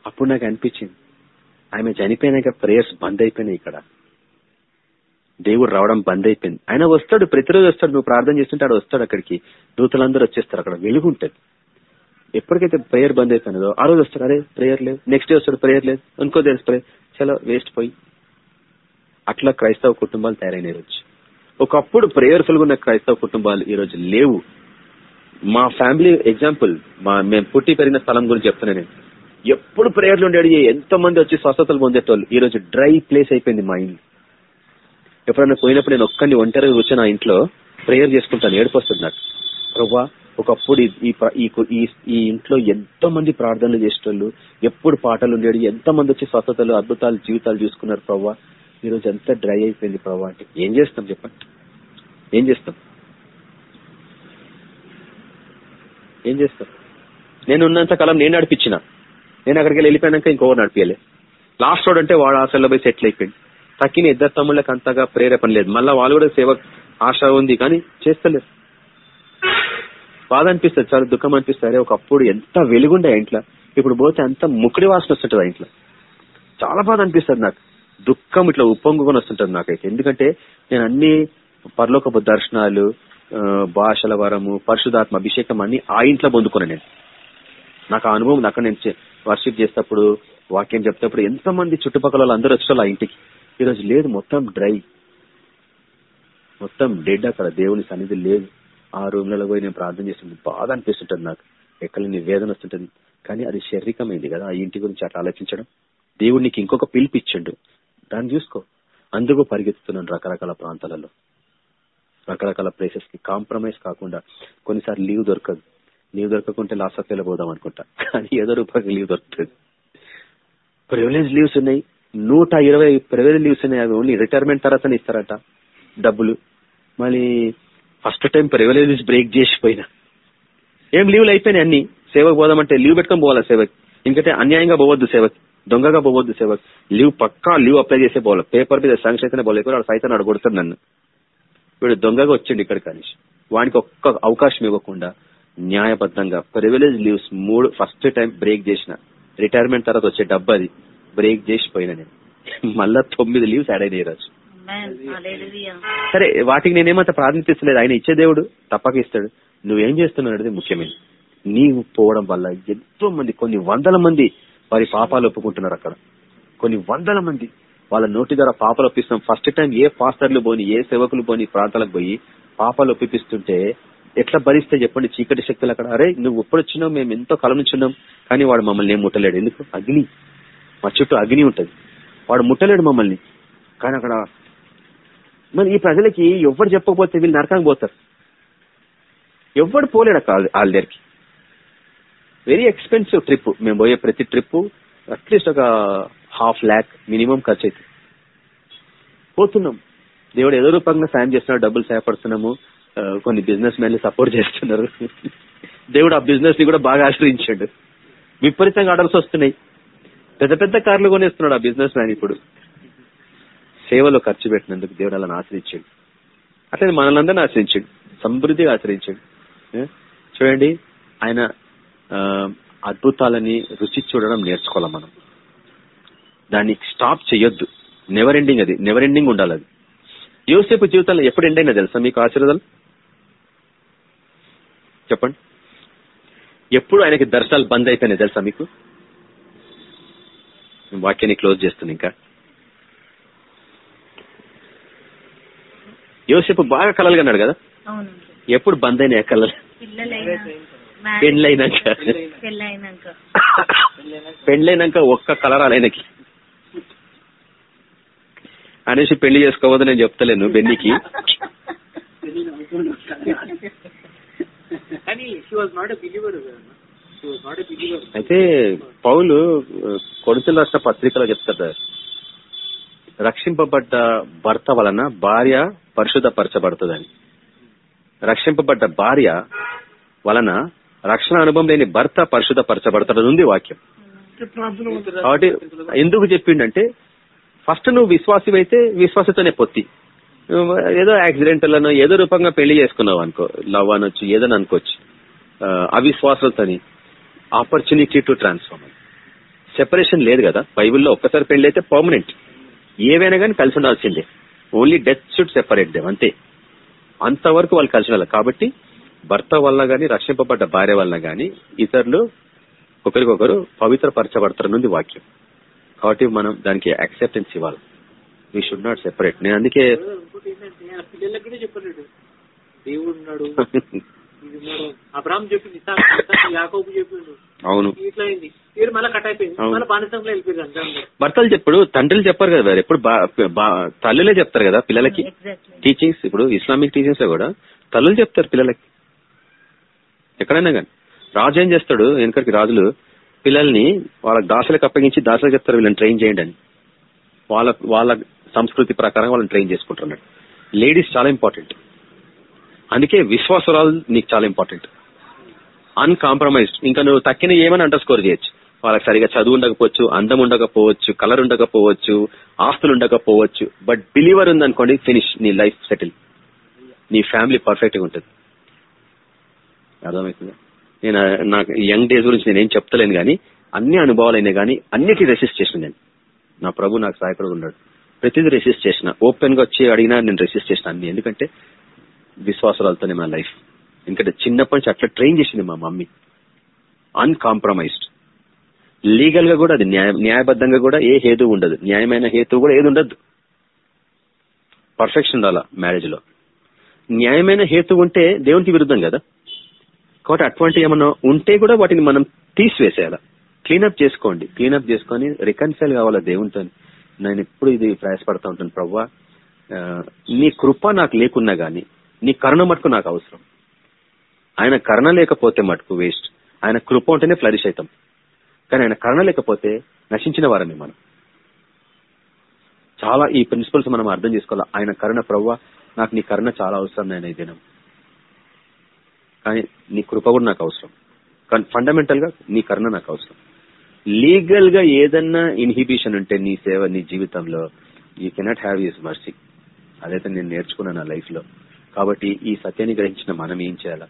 అప్పుడు నాకు అనిపించింది. ఆమె చనిపోయినాక ప్రేయర్స్ బంద్ అయిపోయినాయి ఇక్కడ. దేవుడు రావడం బంద్ అయిపోయింది. ఆయన వస్తాడు ప్రతిరోజు వస్తాడు. నువ్వు ప్రార్థన చేస్తుంటే ఆడు వస్తాడు అక్కడికి. దూతలందరూ వచ్చేస్తారు అక్కడ. వెలుగు ఉంటుంది ఎప్పటికైతే ప్రేయర్ బంద్ అయిపోయినదో ఆ రోజు వస్తాడు. అరే ప్రేయర్ లేదు. నెక్స్ట్ డే వస్తాడు ప్రేయర్ లేదు. ఇంకో తెలుసు ప్రేయర్ చలో వేస్ట్ పోయి. అట్లా క్రైస్తవ కుటుంబాలు తయారైన రోజు ఒకప్పుడు ప్రేయర్ఫుల్గా ఉన్న క్రైస్తవ కుటుంబాలు ఈ రోజు లేవు. మా ఫ్యామిలీ ఎగ్జాంపుల్ మా మేము పుట్టి పెరిగిన స్థలం గురించి చెప్తున్నాను నేను. ఎప్పుడు ప్రేయర్లు ఉండేది ఎంతో మంది వచ్చి స్వస్థతలు పొందేటోళ్ళు ఈ రోజు డ్రై ప్లేస్ అయిపోయింది మా ఇల్లు. ఎప్పుడన్నా పోయినప్పుడు నేను ఒక్కరిని ఒంటరిగా కూర్చొని ఆ ఇంట్లో ప్రేయర్ చేసుకుంటాను ఏడుపొస్తుంది నాకు ప్రభా ఒకప్పుడు ఈ- ఈ ఇంట్లో ఎంతో మంది ప్రార్థనలు చేసేటోళ్ళు ఎప్పుడు పాటలు ఉండేవి ఎంతో మంది వచ్చి స్వస్థతలు అద్భుతాలు జీవితాలు చూసుకున్నారు ప్రభా? ఈ రోజు అంతా డ్రై అయిపోయింది ప్రభా అంటే ఏం చేస్తాం చెప్పండి? ఏం చేస్తాం? ఏం చేస్తాం? నేను ఉన్నంత కాలం నేను నడిపించిన. నేను అక్కడికి వెళ్ళిపోయాక ఇంకోటి నడిపించలే లాస్ట్ రోడ్ అంటే వాడు ఆశల్లో పోయి సెటిల్ అయిపోయింది తక్కిన ఇద్దరు తమ్ముళ్ళకి అంతగా ప్రేరేపణ లేదు. మళ్ళీ వాళ్ళు కూడా సేవ ఆశ ఉంది కానీ చేస్తలేరు. బాధ అనిపిస్తుంది చాలా దుఃఖం అనిపిస్తుంది ఒకప్పుడు ఎంత వెలుగుండే ఇంట్లో. ఇప్పుడు పోతే అంత ముక్కుడి వాసన వస్తుంటుంది ఇంట్లో. చాలా బాధ అనిపిస్తుంది నాకు. దుఃఖం ఇట్లా ఉప్పొంగుకొని వస్తుంటది నాకైతే. ఎందుకంటే నేను అన్ని పరలోకపు దర్శనాలు భాషల వరము పరిశుధాత్మ అభిషేకం అన్ని ఆ ఇంట్లో పొందుకున్నాను నేను. నాకు ఆ అనుభవం అక్కడ నేను వర్షిప్ చేసేటప్పుడు వాక్యం చెప్తేప్పుడు ఎంతో మంది చుట్టుపక్కల వాళ్ళు అందరూ వచ్చారు ఆ ఇంటికి. ఈరోజు లేదు మొత్తం డ్రై. మొత్తం డెడ్ అక్కడ దేవుని సన్నిధి లేదు. ఆ రూమ్లలో పోయి నేను ప్రార్థన చేస్తుంది బాగా అనిపిస్తుంటుంది నాకు. ఎక్కడ నీ వేదన వస్తుంటుంది. కానీ అది శారీరకమైంది కదా ఆ ఇంటి గురించి అట్లా ఆలోచించడం. దేవుడు నీకు ఇంకొక పిలిపిచ్చిండు దాన్ని చూసుకో. అందుకు పరిగెత్తుతున్నాను రకరకాల ప్రాంతాలలో. రకరకాల ప్లేసెస్కి కాంప్రమైజ్ కాకుండా కొన్నిసార్లు లీవ్ దొరకదు. లీవ్ దొరకకుంటే లాస్ట్ ఆఫ్ పోదాం అనుకుంటా. కానీ ఏదో రూపాయలు లీవ్ దొరుకుతుంది. ప్రివిలేజ్ లీవ్స్ ఉన్నాయి. నూట ఇరవై ప్రివిలేజ్ లీవ్స్ ఉన్నాయి. అవి ఓన్లీ రిటైర్మెంట్ తర్వాతనే ఇస్తారట డబ్బులు. మళ్ళీ ఫస్ట్ టైం ప్రివిలేజెస్ బ్రేక్ చేసిపోయినా. ఏం లీవ్లు అయిపోయినాయి అన్ని? సేవకు పోదామంటే లీవ్ పెట్టుకొని పోవాలా సేవకి? ఎందుకంటే అన్యాయంగా పోవద్దు సేవకి. దొంగగా పోవద్దు సేవకి. లీవ్ పక్కా లీవ్ అప్లై చేసే పోవాలి. పేపర్ మీద శాంక్షన్ అయితేనే పోవాలి. వాడు సైతం అడగొడుతాడు నన్ను. వీడు దొంగగా వచ్చిండు ఇక్కడ కానీ వానికి ఒక్క అవకాశం ఇవ్వకుండా న్యాయబద్ధంగా ప్రివిలేజ్ లీవ్స్ మూడు ఫస్ట్ టైం బ్రేక్ చేసిన. రిటైర్మెంట్ తర్వాత వచ్చే డబ్బు అది. బ్రేక్ చేసిపోయినా నేను. మళ్ళా తొమ్మిది లీవ్స్ యాడ్ అయినాయి రోజు. సరే వాటికి నేనేమంత ప్రాధాన్యత ఇస్తలేదు. ఆయన ఇచ్చే దేవుడు తప్పక ఇస్తాడు. నువ్వేం చేస్తున్నావు అనేది ముఖ్యమైనది. నీవు పోవడం వల్ల ఎంతో మంది కొన్ని వందల మంది వారి పాపాలు ఒప్పుకుంటున్నారు అక్కడ. కొన్ని వందల మంది వాళ్ళ నోటి ద్వారా పాపాలు ఒప్పిస్తున్నాం. ఫస్ట్ టైం ఏ పాస్టర్లు పోని ఏ సేవకులు పోని ప్రాంతాలకు పోయి పాపాలు ఒప్పిస్తుంటే ఎట్లా భరిస్తే చెప్పండి? చీకటి శక్తులు అక్కడ. అరే నువ్వు ఎప్పుడు వచ్చినావు మేము ఎంతో కాలం నుంచి ఉన్నాం. కానీ వాడు మమ్మల్ని ఏం ముట్టలేడు. ఎందుకు? అగ్ని. మా చుట్టూ అగ్ని ఉంటది. వాడు ముట్టలేడు మమ్మల్ని. కానీ అక్కడ మరి ఈ ప్రజలకి ఎవరు చెప్పకపోతే వీళ్ళు నరకానికి పోతారు? ఎవడు పోలేడు అక్కడ వాళ్ళ వాళ్ళ దగ్గరికి. వెరీ ఎక్స్పెన్సివ్ ట్రిప్ మేము పోయే ప్రతి ట్రిప్ అట్లీస్ట్ ఒక హాఫ్ ల్యాక్ మినిమం ఖర్చు అవుతుంది పోతున్నాం. దేవుడు ఏదో రూపంగా సాయం చేస్తున్నాడు డబ్బులు సహాయపడుతున్నాము కొన్ని బిజినెస్ మ్యాన్లు సపోర్ట్ చేస్తున్నారు. దేవుడు ఆ బిజినెస్ని కూడా బాగా ఆశ్రయించాడు. విపరీతంగా ఆర్డర్స్ వస్తున్నాయి. పెద్ద పెద్ద కార్లు కొనేస్తున్నాడు ఆ బిజినెస్ మ్యాన్ ఇప్పుడు. సేవలో ఖర్చు పెట్టినందుకు దేవుడు అలా ఆశ్రయించాడు. అట్లనే మనల్ని ఆశ్రయించాడు. సమృద్ధిగా ఆశ్రయించాడు. చూడండి ఆయన అద్భుతాలని రుచి చూడడం నేర్చుకోవాలి మనం. దాన్ని స్టాప్ చేయొద్దు. నెవర్ ఎండింగ్ అది. నెవర్ ఎండింగ్ ఉండాలి అది. యోసేపు జీవితంలో ఎప్పుడు ఎండ్ అయినా తెలుసా మీకు ఆశీర్వాదాలు? చెప్పండి. ఎప్పుడు ఆయనకి దర్శనాలు బంద్ అయిపోయినాయి తెలుసా మీకు? వాక్యాన్ని క్లోజ్ చేస్తుంది ఇంకా. యోసేపు బాగా కలలు కన్నాడు కదా? ఎప్పుడు బంద్ అయినాయి ఆ పెళ్ళైనాక. పెండ్లైనాక ఒక్క కలరాలు ఆయనకి అనేసి పెళ్ళి చేసుకోవద్దు నేను చెప్తలేను బెన్నికి. కానీ she was not a believer she was not a believer అయితే పౌలు కొడుతులు రాష్ట్ర పత్రికలో చెప్తారు రక్షింపబడ్డ భర్త వలన భార్య పరిశుద్ధపరచబడుతుందని. రక్షింపబడ్డ భార్య వలన రక్షణ అనుభవం లేని భర్త పరిశుద్ధపరచబడతాడని వాక్యం. కాబట్టి ఎందుకు చెప్పిండంటే ఫస్ట్ నువ్వు విశ్వాసమైతే అయితే విశ్వాసతోనే పొత్తి. ఏదో ఏదో యాక్సిడెంట్లను ఏదో రూపంగా పెళ్ళి చేసుకున్నావు అనుకో లవ్ అనొచ్చు ఏదని అనుకోవచ్చు. అవిశ్వాసతని ఆపర్చునిటీ టు ట్రాన్స్ఫార్మ్ సెపరేషన్ లేదు కదా. బైబిల్లో ఒక్కసారి పెళ్ళి అయితే పర్మనెంట్ ఏవైనా కానీ కలిసి ఉండాల్సిందే. Only death should separate them అంతే. అంతవరకు వాళ్ళు కలిసి ఉండాలి. కాబట్టి భర్త వల్ల గాని రక్షింపబడ్డ భార్య వల్ల గాని ఇతరులు ఒకరికొకరు పవిత్రపరచబడతారనుంది వాక్యం. కాబట్టి మనం దానికి యాక్సెప్టెన్స్ ఇవ్వాలి. వీ షుడ్ నాట్ సెపరేట్ నేను అందుకే పిల్లలకి కూడా చెప్పలేడు దేవుడు ఉన్నాడు చెప్పింది యాకోబు చెప్పిండు అవును. ఇట్లా అయింది వీరు మళ్ళీ కట్ అయిపోయింది అవును. మళ్ళీ బానిసంలో వెళ్ళిపోయారు అంతే అందరూ. భర్తలు చెప్పుడు తండ్రులు చెప్పారు కదా ఎప్పుడు తల్లులే చెప్తారు కదా పిల్లలకి. టీచింగ్స్ ఇప్పుడు ఇస్లామిక్ టీచింగ్స్లో కూడా తల్లులు చెప్తారు పిల్లలకి. ఎక్కడైనా కానీ రాజు ఏం చేస్తాడు వెనకడికి రాజులు పిల్లల్ని వాళ్ళ దాసులకు అప్పగించి దాసలకు చెప్తారు వీళ్ళని ట్రైన్ చేయండి అని. వాళ్ళ వాళ్ళ సంస్కృతి ప్రకారం వాళ్ళని ట్రైన్ చేసుకుంటున్నాడు. లేడీస్ చాలా ఇంపార్టెంట్ అందుకే విశ్వాసరాలు నీకు చాలా ఇంపార్టెంట్ అన్కాంప్రమైజ్డ్ ఇంకా నువ్వు తక్కిన ఏమైనా అండర్ స్కోర్ చేయొచ్చు. వాళ్ళకి సరిగా చదువు ఉండకపోవచ్చు అందం ఉండకపోవచ్చు కలర్ ఉండకపోవచ్చు ఆస్తులు ఉండకపోవచ్చు. బట్ బిలీవర్ ఉందనుకోండి ఫినిష్ నీ లైఫ్ సెటిల్ నీ ఫ్యామిలీ పర్ఫెక్ట్గా ఉంటుంది. అర్థమవుతుందా? నేను నాకు యంగ్ డేస్ గురించి నేనేం చెప్తలేను కానీ అన్ని అనుభవాలు అయినా కానీ అన్నిటి రెసిస్ట్ చేసిన నేను. నా ప్రభు నాకు సహాయకుడు ఉన్నాడు. ప్రతిదీ రెసిస్ట్ చేసిన. ఓపెన్గా వచ్చి అడిగినా నేను రెసిస్ట్ చేసిన అన్ని. ఎందుకంటే విశ్వాసాలతోనే మా లైఫ్ ఎందుకంటే చిన్నప్పటి నుంచి అట్లా ట్రైన్ చేసింది మా మమ్మీ. అన్కాంప్రమైజ్డ్ లీగల్గా కూడా అది న్యాయ న్యాయబద్ధంగా కూడా ఏ హేతు ఉండదు. న్యాయమైన హేతు కూడా ఏది ఉండదు. పర్ఫెక్షన్ రాలా మ్యారేజ్లో. న్యాయమైన హేతు ఉంటే దేవునికి విరుద్ధం కదా? కాబట్టి అటువంటి ఏమన్నా ఉంటే కూడా వాటిని మనం తీసివేసేయాలి. క్లీనప్ చేసుకోండి. క్లీనప్ చేసుకొని రికన్సైల్ కావాలా దేవునితో? నేను ఎప్పుడు ఇది ప్రయాసపడతా ఉంటాను ప్రవ్వా. నీ కృప నాకు లేకున్నా గానీ నీ కరుణ మటుకు నాకు అవసరం. ఆయన కరుణ లేకపోతే మటుకు వేస్ట్ ఆయన కృప ఉంటేనే ఫ్లరిష్ అవుతాం కానీ ఆయన కరుణ లేకపోతే నశించిన వారమే మనం. చాలా ఈ ప్రిన్సిపల్స్ మనం అర్థం చేసుకోవాలి? ఆయన కరుణ ప్రవ్వ నాకు నీ కరుణ చాలా అవసరం నేను ఈ దినం. కానీ నీ కృప కూడా నాకు అవసరం. కానీ ఫండమెంటల్గా నీ కరుణ నాకు అవసరం. లీగల్గా ఏదన్నా ఇన్హిబిషన్ ఉంటే నీ సేవ నీ జీవితంలో you cannot have use mercy అదైతే నేను నేర్చుకున్నాను నా లైఫ్లో. కాబట్టి ఈ సత్యాన్ని గ్రహించిన మనం ఏం చేయాలా?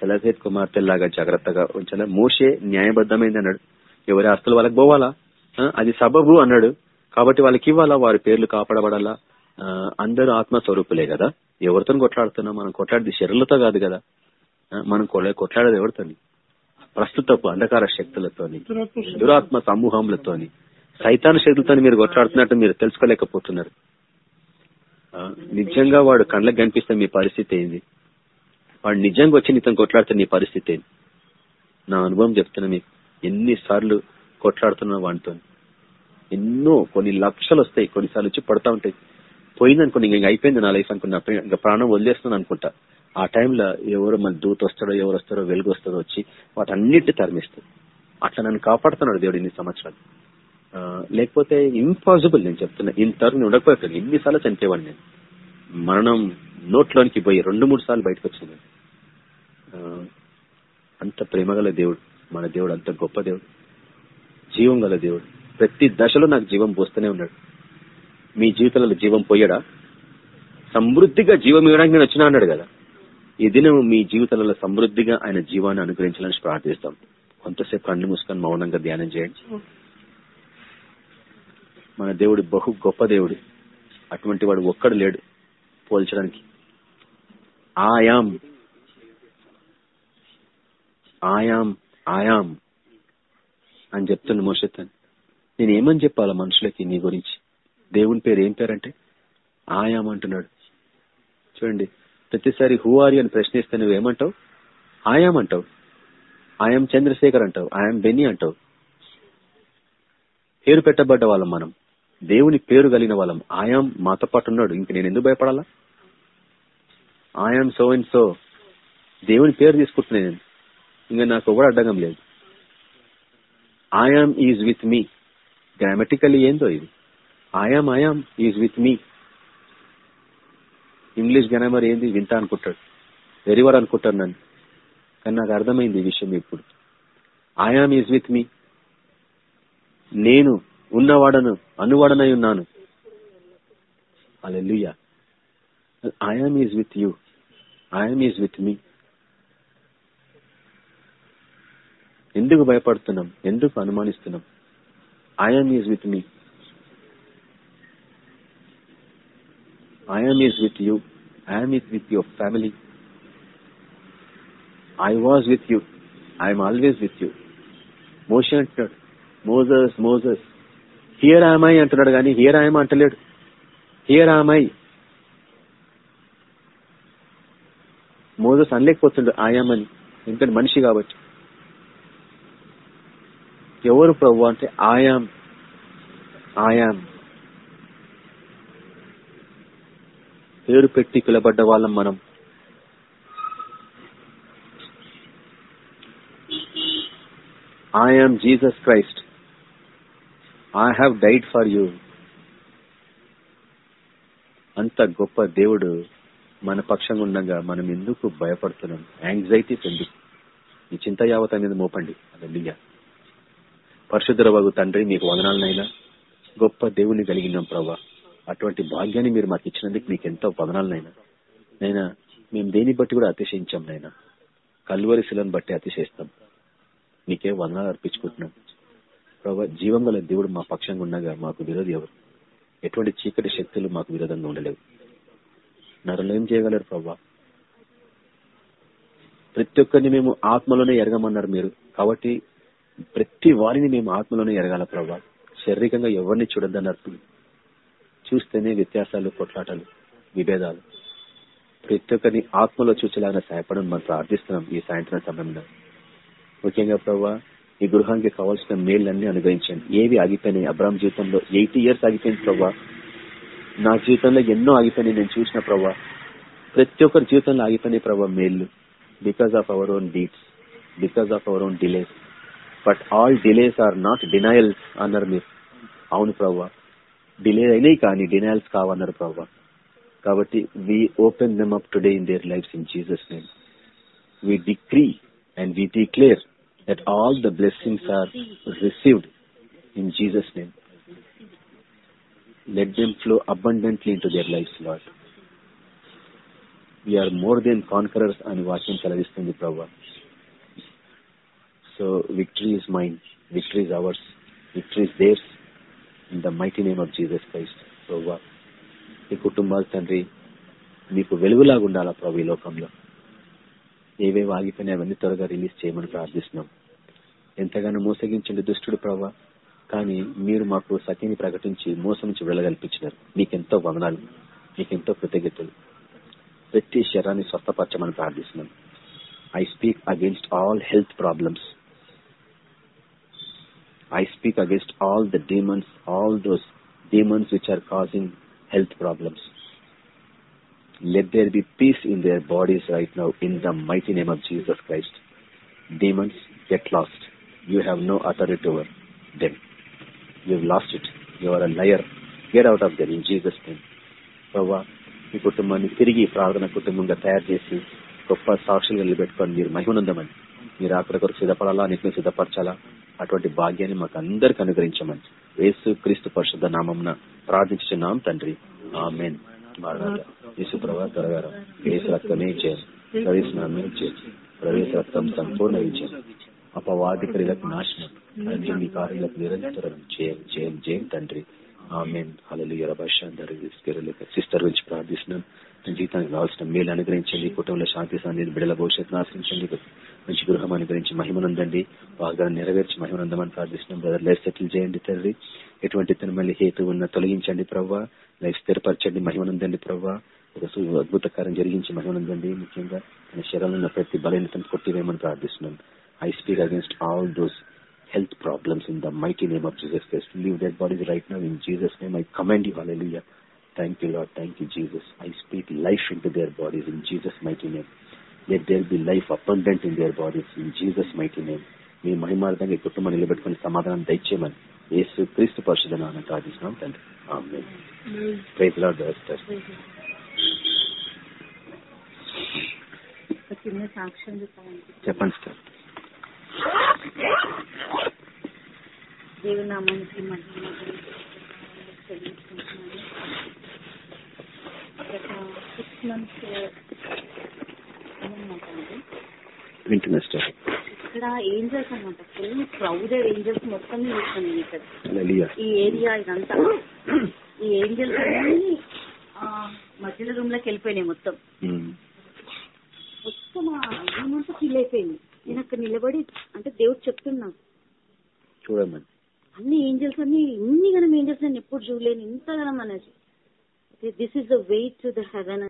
సెలసేత్ కుమార్తెలాగా జాగ్రత్తగా ఉంచాలా? మోషే న్యాయబద్ధమైంది అన్నాడు. ఎవరి ఆస్తులు వాళ్ళకి పోవాలా? అది సబబు అన్నాడు. కాబట్టి వాళ్ళకి ఇవ్వాలా? వారి పేర్లు కాపాడబడాలా? అందరూ అందరూ ఆత్మస్వరూపులే కదా? ఎవరితో కొట్లాడుతున్నాం? మనం కొట్లాడితే శరీరులతో కాదు కదా? మనం కొల- కొట్లాడేది ఎవరితోని? ప్రస్తుతపు అంధకార శక్తులతోని దురాత్మ సమూహములతోని సైతాన శక్తులతో మీరు కొట్లాడుతున్నట్టు మీరు తెలుసుకోలేకపోతున్నారు. నిజంగా వాడు కళ్ళకి కనిపిస్తే మీ పరిస్థితి ఏంది? వాడు నిజంగా వచ్చి నీతో కొట్లాడితే నీ పరిస్థితి ఏంది? నా అనుభవం చెప్తున్నా మీకు. ఎన్నిసార్లు కొట్లాడుతున్నా వాడితో ఎన్నో కొన్ని లక్షలు వస్తాయి కొన్నిసార్లు వచ్చి పడతా ఉంటాయి. పోయిందనుకోండి ఇంక అయిపోయింది నా లైఫ్ అనుకున్నా. ఇంకా ప్రాణం వదిలేస్తున్నాను అనుకుంటా. ఆ టైంలో ఎవరు మన దూత వస్తాడో ఎవరు వస్తారో వెలుగు వస్తారో వచ్చి వాటన్నిటి తరిమిస్తుంది. అట్లా నన్ను కాపాడుతున్నాడు దేవుడు ఇన్ని సంవత్సరాలు. లేకపోతే ఇంపాసిబుల్ నేను చెప్తున్నా. ఇంతవరకు నేను ఉండకపోయాను ఎన్నిసార్లు చనిపోయేవాడిని నేను. మరణం నోట్లోనికి పోయి రెండు మూడు సార్లు బయటకు వచ్చింది అంత ప్రేమగల దేవుడు. మన దేవుడు అంత గొప్ప దేవుడు. జీవం గల దేవుడు. ప్రతి దశలో నాకు జీవం పోస్తూనే ఉన్నాడు. మీ జీవితంలో జీవం పోయాడా? సమృద్ధిగా జీవం ఇవ్వడానికి నేను వచ్చినా అన్నాడు కదా. ఈ దినం మీ జీవితాలలో సమృద్ధిగా ఆయన జీవాన్ని అనుగ్రహించాలని ప్రార్థిస్తాం. కొంతసేపు కళ్ళు మూసుకొని మౌనంగా ధ్యానం చేయండి. మన దేవుడు బహు గొప్ప దేవుడు. అటువంటి వాడు ఒక్కడు లేడు పోల్చడానికి. ఆయాం ఆయాం ఆయాం అని చెప్తున్న మోషత్ నేను ఏమని చెప్పాలా మనుషులకి నీ గురించి? దేవుని పేరు ఏం పేరంటే? ఆయాం అంటున్నాడు. చూడండి ప్రతిసారి హూ ఆర్ అని ప్రశ్నిస్తే నువ్వు ఏమంటావు? ఆయాం అంటావు. ఆయాం చంద్రశేఖర్ అంటావు. ఆయాం బెన్నీ అంటావు. పేరు పెట్టబడ్డ వాళ్ళం మనం. దేవుని పేరు కలిగిన వాళ్ళం. ఆయాం మాతో పాటు ఉన్నాడు. ఇంక నేను ఎందుకు భయపడాలా? I am so and so దేవుని పేరు తీసుకుంటున్నాను నేను. ఇంకా నాకు కూడా అడ్డగం లేదు. I am is with me. Grammatically ఏందో ఇది? I am I am is with me English grammar ఏంది? వింటా అనుకుంటాడు. వెరివర్ అనుకుంటాను నన్ను. కానీ నాకు అర్థమైంది ఈ విషయం ఇప్పుడు. ఆయాం ఈజ్ విత్ మీ నేను ఉన్నవాడను అనువాడనై ఉన్నాను. Hallelujah I am is with you I am is with me ఎందుకు భయపడుతున్నాం? ఎందుకు అనుమానిస్తున్నాం? I am is with me I am is with you I am is with your family I was with you I am always with you motion అంటున్నాడు Moses Moses here am I అంటున్నాడు కానీ హియర్ ఆయమ అంటలేడు. హియర్ ఆమై మోజస్ అనలేకపోతుండు ఆయామని ఎందుకంటే మనిషి కాబట్టి. ఎవరు ప్రభు అంటే ఆయాం ఆయాం పేరు పెట్టి పిలబడ్డ వాళ్ళం మనం. I am Jesus Christ I have died for you అంత గొప్ప దేవుడు మన పక్షంగా ఉండగా మనం ఎందుకు భయపడుతున్నాం? యాంగ్జైటీస్ ఎందుకు ఈ చింత యావత అనేది మోపండి. అదల్లియ పరిశుద్ధరవగు తండ్రి మీకు వదనాలనైనా గొప్ప దేవుని కలిగినాం ప్రభా అటువంటి భాగ్యాన్ని మీరు మాకు ఇచ్చినందుకు మీకు ఎంతో వదనాలనైనా నైనా మేము దేని బట్టి కూడా అతిశయించాం నైనా కల్వరి శిలను బట్టి అతిశయిస్తాం. నీకే వందనాలు అర్పించుకుంటున్నాం. ప్రభా జీవం గల దేవుడు మా పక్షంగా ఉండగా మాకు విరోధి ఎవరు? ఎటువంటి చీకటి శక్తులు మాకు విరోధంగా ఉండలేవు. నరులు ఏం చేయగలరు ప్రభా. ప్రతి ఒక్కరిని మేము ఆత్మలోనే ఎరగమన్నారు మీరు. కాబట్టి ప్రతి వారిని మేము ఆత్మలోనే ఎరగాల ప్రభా. శారీరకంగా ఎవరిని చూడొద్దన్నారు? చూస్తేనే వ్యత్యాసాలు కొట్లాటలు విభేదాలు. ప్రతి ఒక్కరిని ఆత్మలో చూసేలాగా సహాయపడడం మనం ప్రార్థిస్తున్నాం ఈ సాయంత్రం సమయంలో. ముఖ్యంగా ప్రభా ఈ గృహానికి కావాల్సిన మేళ్ళన్నీ అనుగ్రహించండి. ఏవి ఆగిపోయినాయి? అబ్రామ్ జీవితంలో ఎయిటీ ఇయర్స్ ఆగిపోయింది ప్రభా నా జీవితంలో ఎన్నో ఆగిపోయినాయి నేను చూసిన ప్రభా ప్రతి ఒక్కరి జీవితంలో ఆగిపోయినాయి ప్రభా మేళ్ళు. Because of our own deeds because of our own delays but all delays are not denials అన్నారు మీరు. అవును ప్రభా డిలే అయినాయి కానీ డినయల్స్ కావన్నారు ప్రభా. కాబట్టి we open them up today in their lives in Jesus name we decree and we declare that all the blessings are received in Jesus name let them flow abundantly into their lives lot we are more than conquerors అని వాక్యం చదివిస్తుంది ప్రభా. So victory is mine victory is ours victory is theirs in the mighty name of Jesus Christ ప్రభు ఈ కుటుంబాలు తండ్రి మీకు వెలుగులాగా ఉండాలా ప్రభు ఈ లోకంలో. ఏవేవి ఆగిపోయినా అవన్నీ త్వరగా రిలీజ్ చేయమని ప్రార్థిస్తున్నాం. ఎంతగానో మోసగించండి దుష్టుడు ప్రభా కానీ మీరు మాకు సత్యాన్ని ప్రకటించి మోసం నుంచి వెళ్ళగల్పించినారు మీకెంతో వదనాలు మీకెంతో కృతజ్ఞతలు. ప్రతి శరీరాన్ని స్వస్థపరచమని ప్రార్థిస్తున్నాం. I speak against all health problems I speak against all the demons, all those demons which are causing health problems. Let there be peace in their bodies right now in the mighty name of Jesus Christ. Demons, get lost. You have no authority over them. You've lost it. You are a liar. Get out of there in Jesus' name. ప్రభా ఈ కుటుంబాన్ని తిరిగి ప్రార్థన కుటుంబంగా తయారు చేసి గొప్ప సాక్షులు నిలబెట్టుకొని మీరు మహిమనందమని మీరు అక్కడ కొరకు సిద్ధపడాలా నీకు సిద్ధపరచాలా అటువంటి భాగ్యాన్ని మాకు అందరికి అనుగ్రహించమని యేసు క్రీస్తు పరిశుద్ధ నామం ప్రార్థించున్నాం తండ్రి. ఆమెన్. యేసు ప్రభా త్వరగా యేసు రక్తమే చేయం ప్రవేశనామే చేయం ప్రవేశ రక్తం సంపూర్ణ విజయం అపవాది క్రియలకు నాశనం. అన్ని కార్యాలకు నిరంతరం జయం జయం జయం తండ్రి. ఆమెన్. అలలు ఎరభాషాందరు సిస్టర్ గురించి ప్రార్థిస్తున్నాం. తన జీవితానికి కావాల్సిన మేలు అనుగ్రహించండి. కుటుంబంలో శాంతి సాన్ని బిడల భవిష్యత్తు ఆశ్రయించండి. మంచి గృహం అనుగ్రహించి మహిమనుందండి. వాగ్దానం నెరవేర్చి మహిమనందమని ప్రార్థిస్తున్నాం. బ్రదర్ లైఫ్ సెటిల్ చేయండి తండ్రి. ఎటువంటి తన మళ్ళీ హేతు ఉన్న తొలగించండి ప్రవ్వా. లైఫ్ స్థిరపరచండి మహిమనందండి ప్రవ్వా. ఒక అద్భుత కార్యం జరిగించి మహిమనందండి. ముఖ్యంగా తన శరీరంలో ఉన్న ప్రతి బలహీనతను కొట్టివేయమని ప్రార్థిస్తున్నాం. I speak against all those health problems in mighty name name of Jesus Christ. Leave dead bodies right now in Jesus' name. I commend you Hallelujah. Thank you, thank you Jesus. I speak life into their bodies in Jesus mighty name. Let there be life abundant in their bodies. In Jesus mighty name. మీ మహిమార్థంగా ఈ కుటుంబం నిలబెట్టుకుని సమాధానం దయచేయమని యేసు క్రీస్తు పరిశుధన అని ప్రార్థిస్తున్నాం తండ్రి. ఆమె ప్రైజ్ చెప్పండి సార్ మహిమ గత సిక్స్ మంత్స్ వింటున్నా సార్ ఇక్కడ ఏంజల్స్ అనమాట ఫుల్ క్రౌడెడ్ ఏంజల్స్ మొత్తం చూస్తాను ఇక్కడ. ఈ ఏరియా ఇదంతా. ఈ ఏంజల్స్ అన్ని మధ్యలో రూమ్లోకి వెళ్ళిపోయినాయి మొత్తం. మొత్తం ఏమంతా ఫీల్ అయిపోయింది. నేను అక్కడ నిలబడి అంటే దేవుడు చెప్తున్నా. చూడమని అన్ని ఏంజల్స్ అన్ని ఇన్ని గనం ఏంజల్స్ నేను ఎప్పుడు చూడలేను. ఇంతగానం అనేసి this is the way to the heaven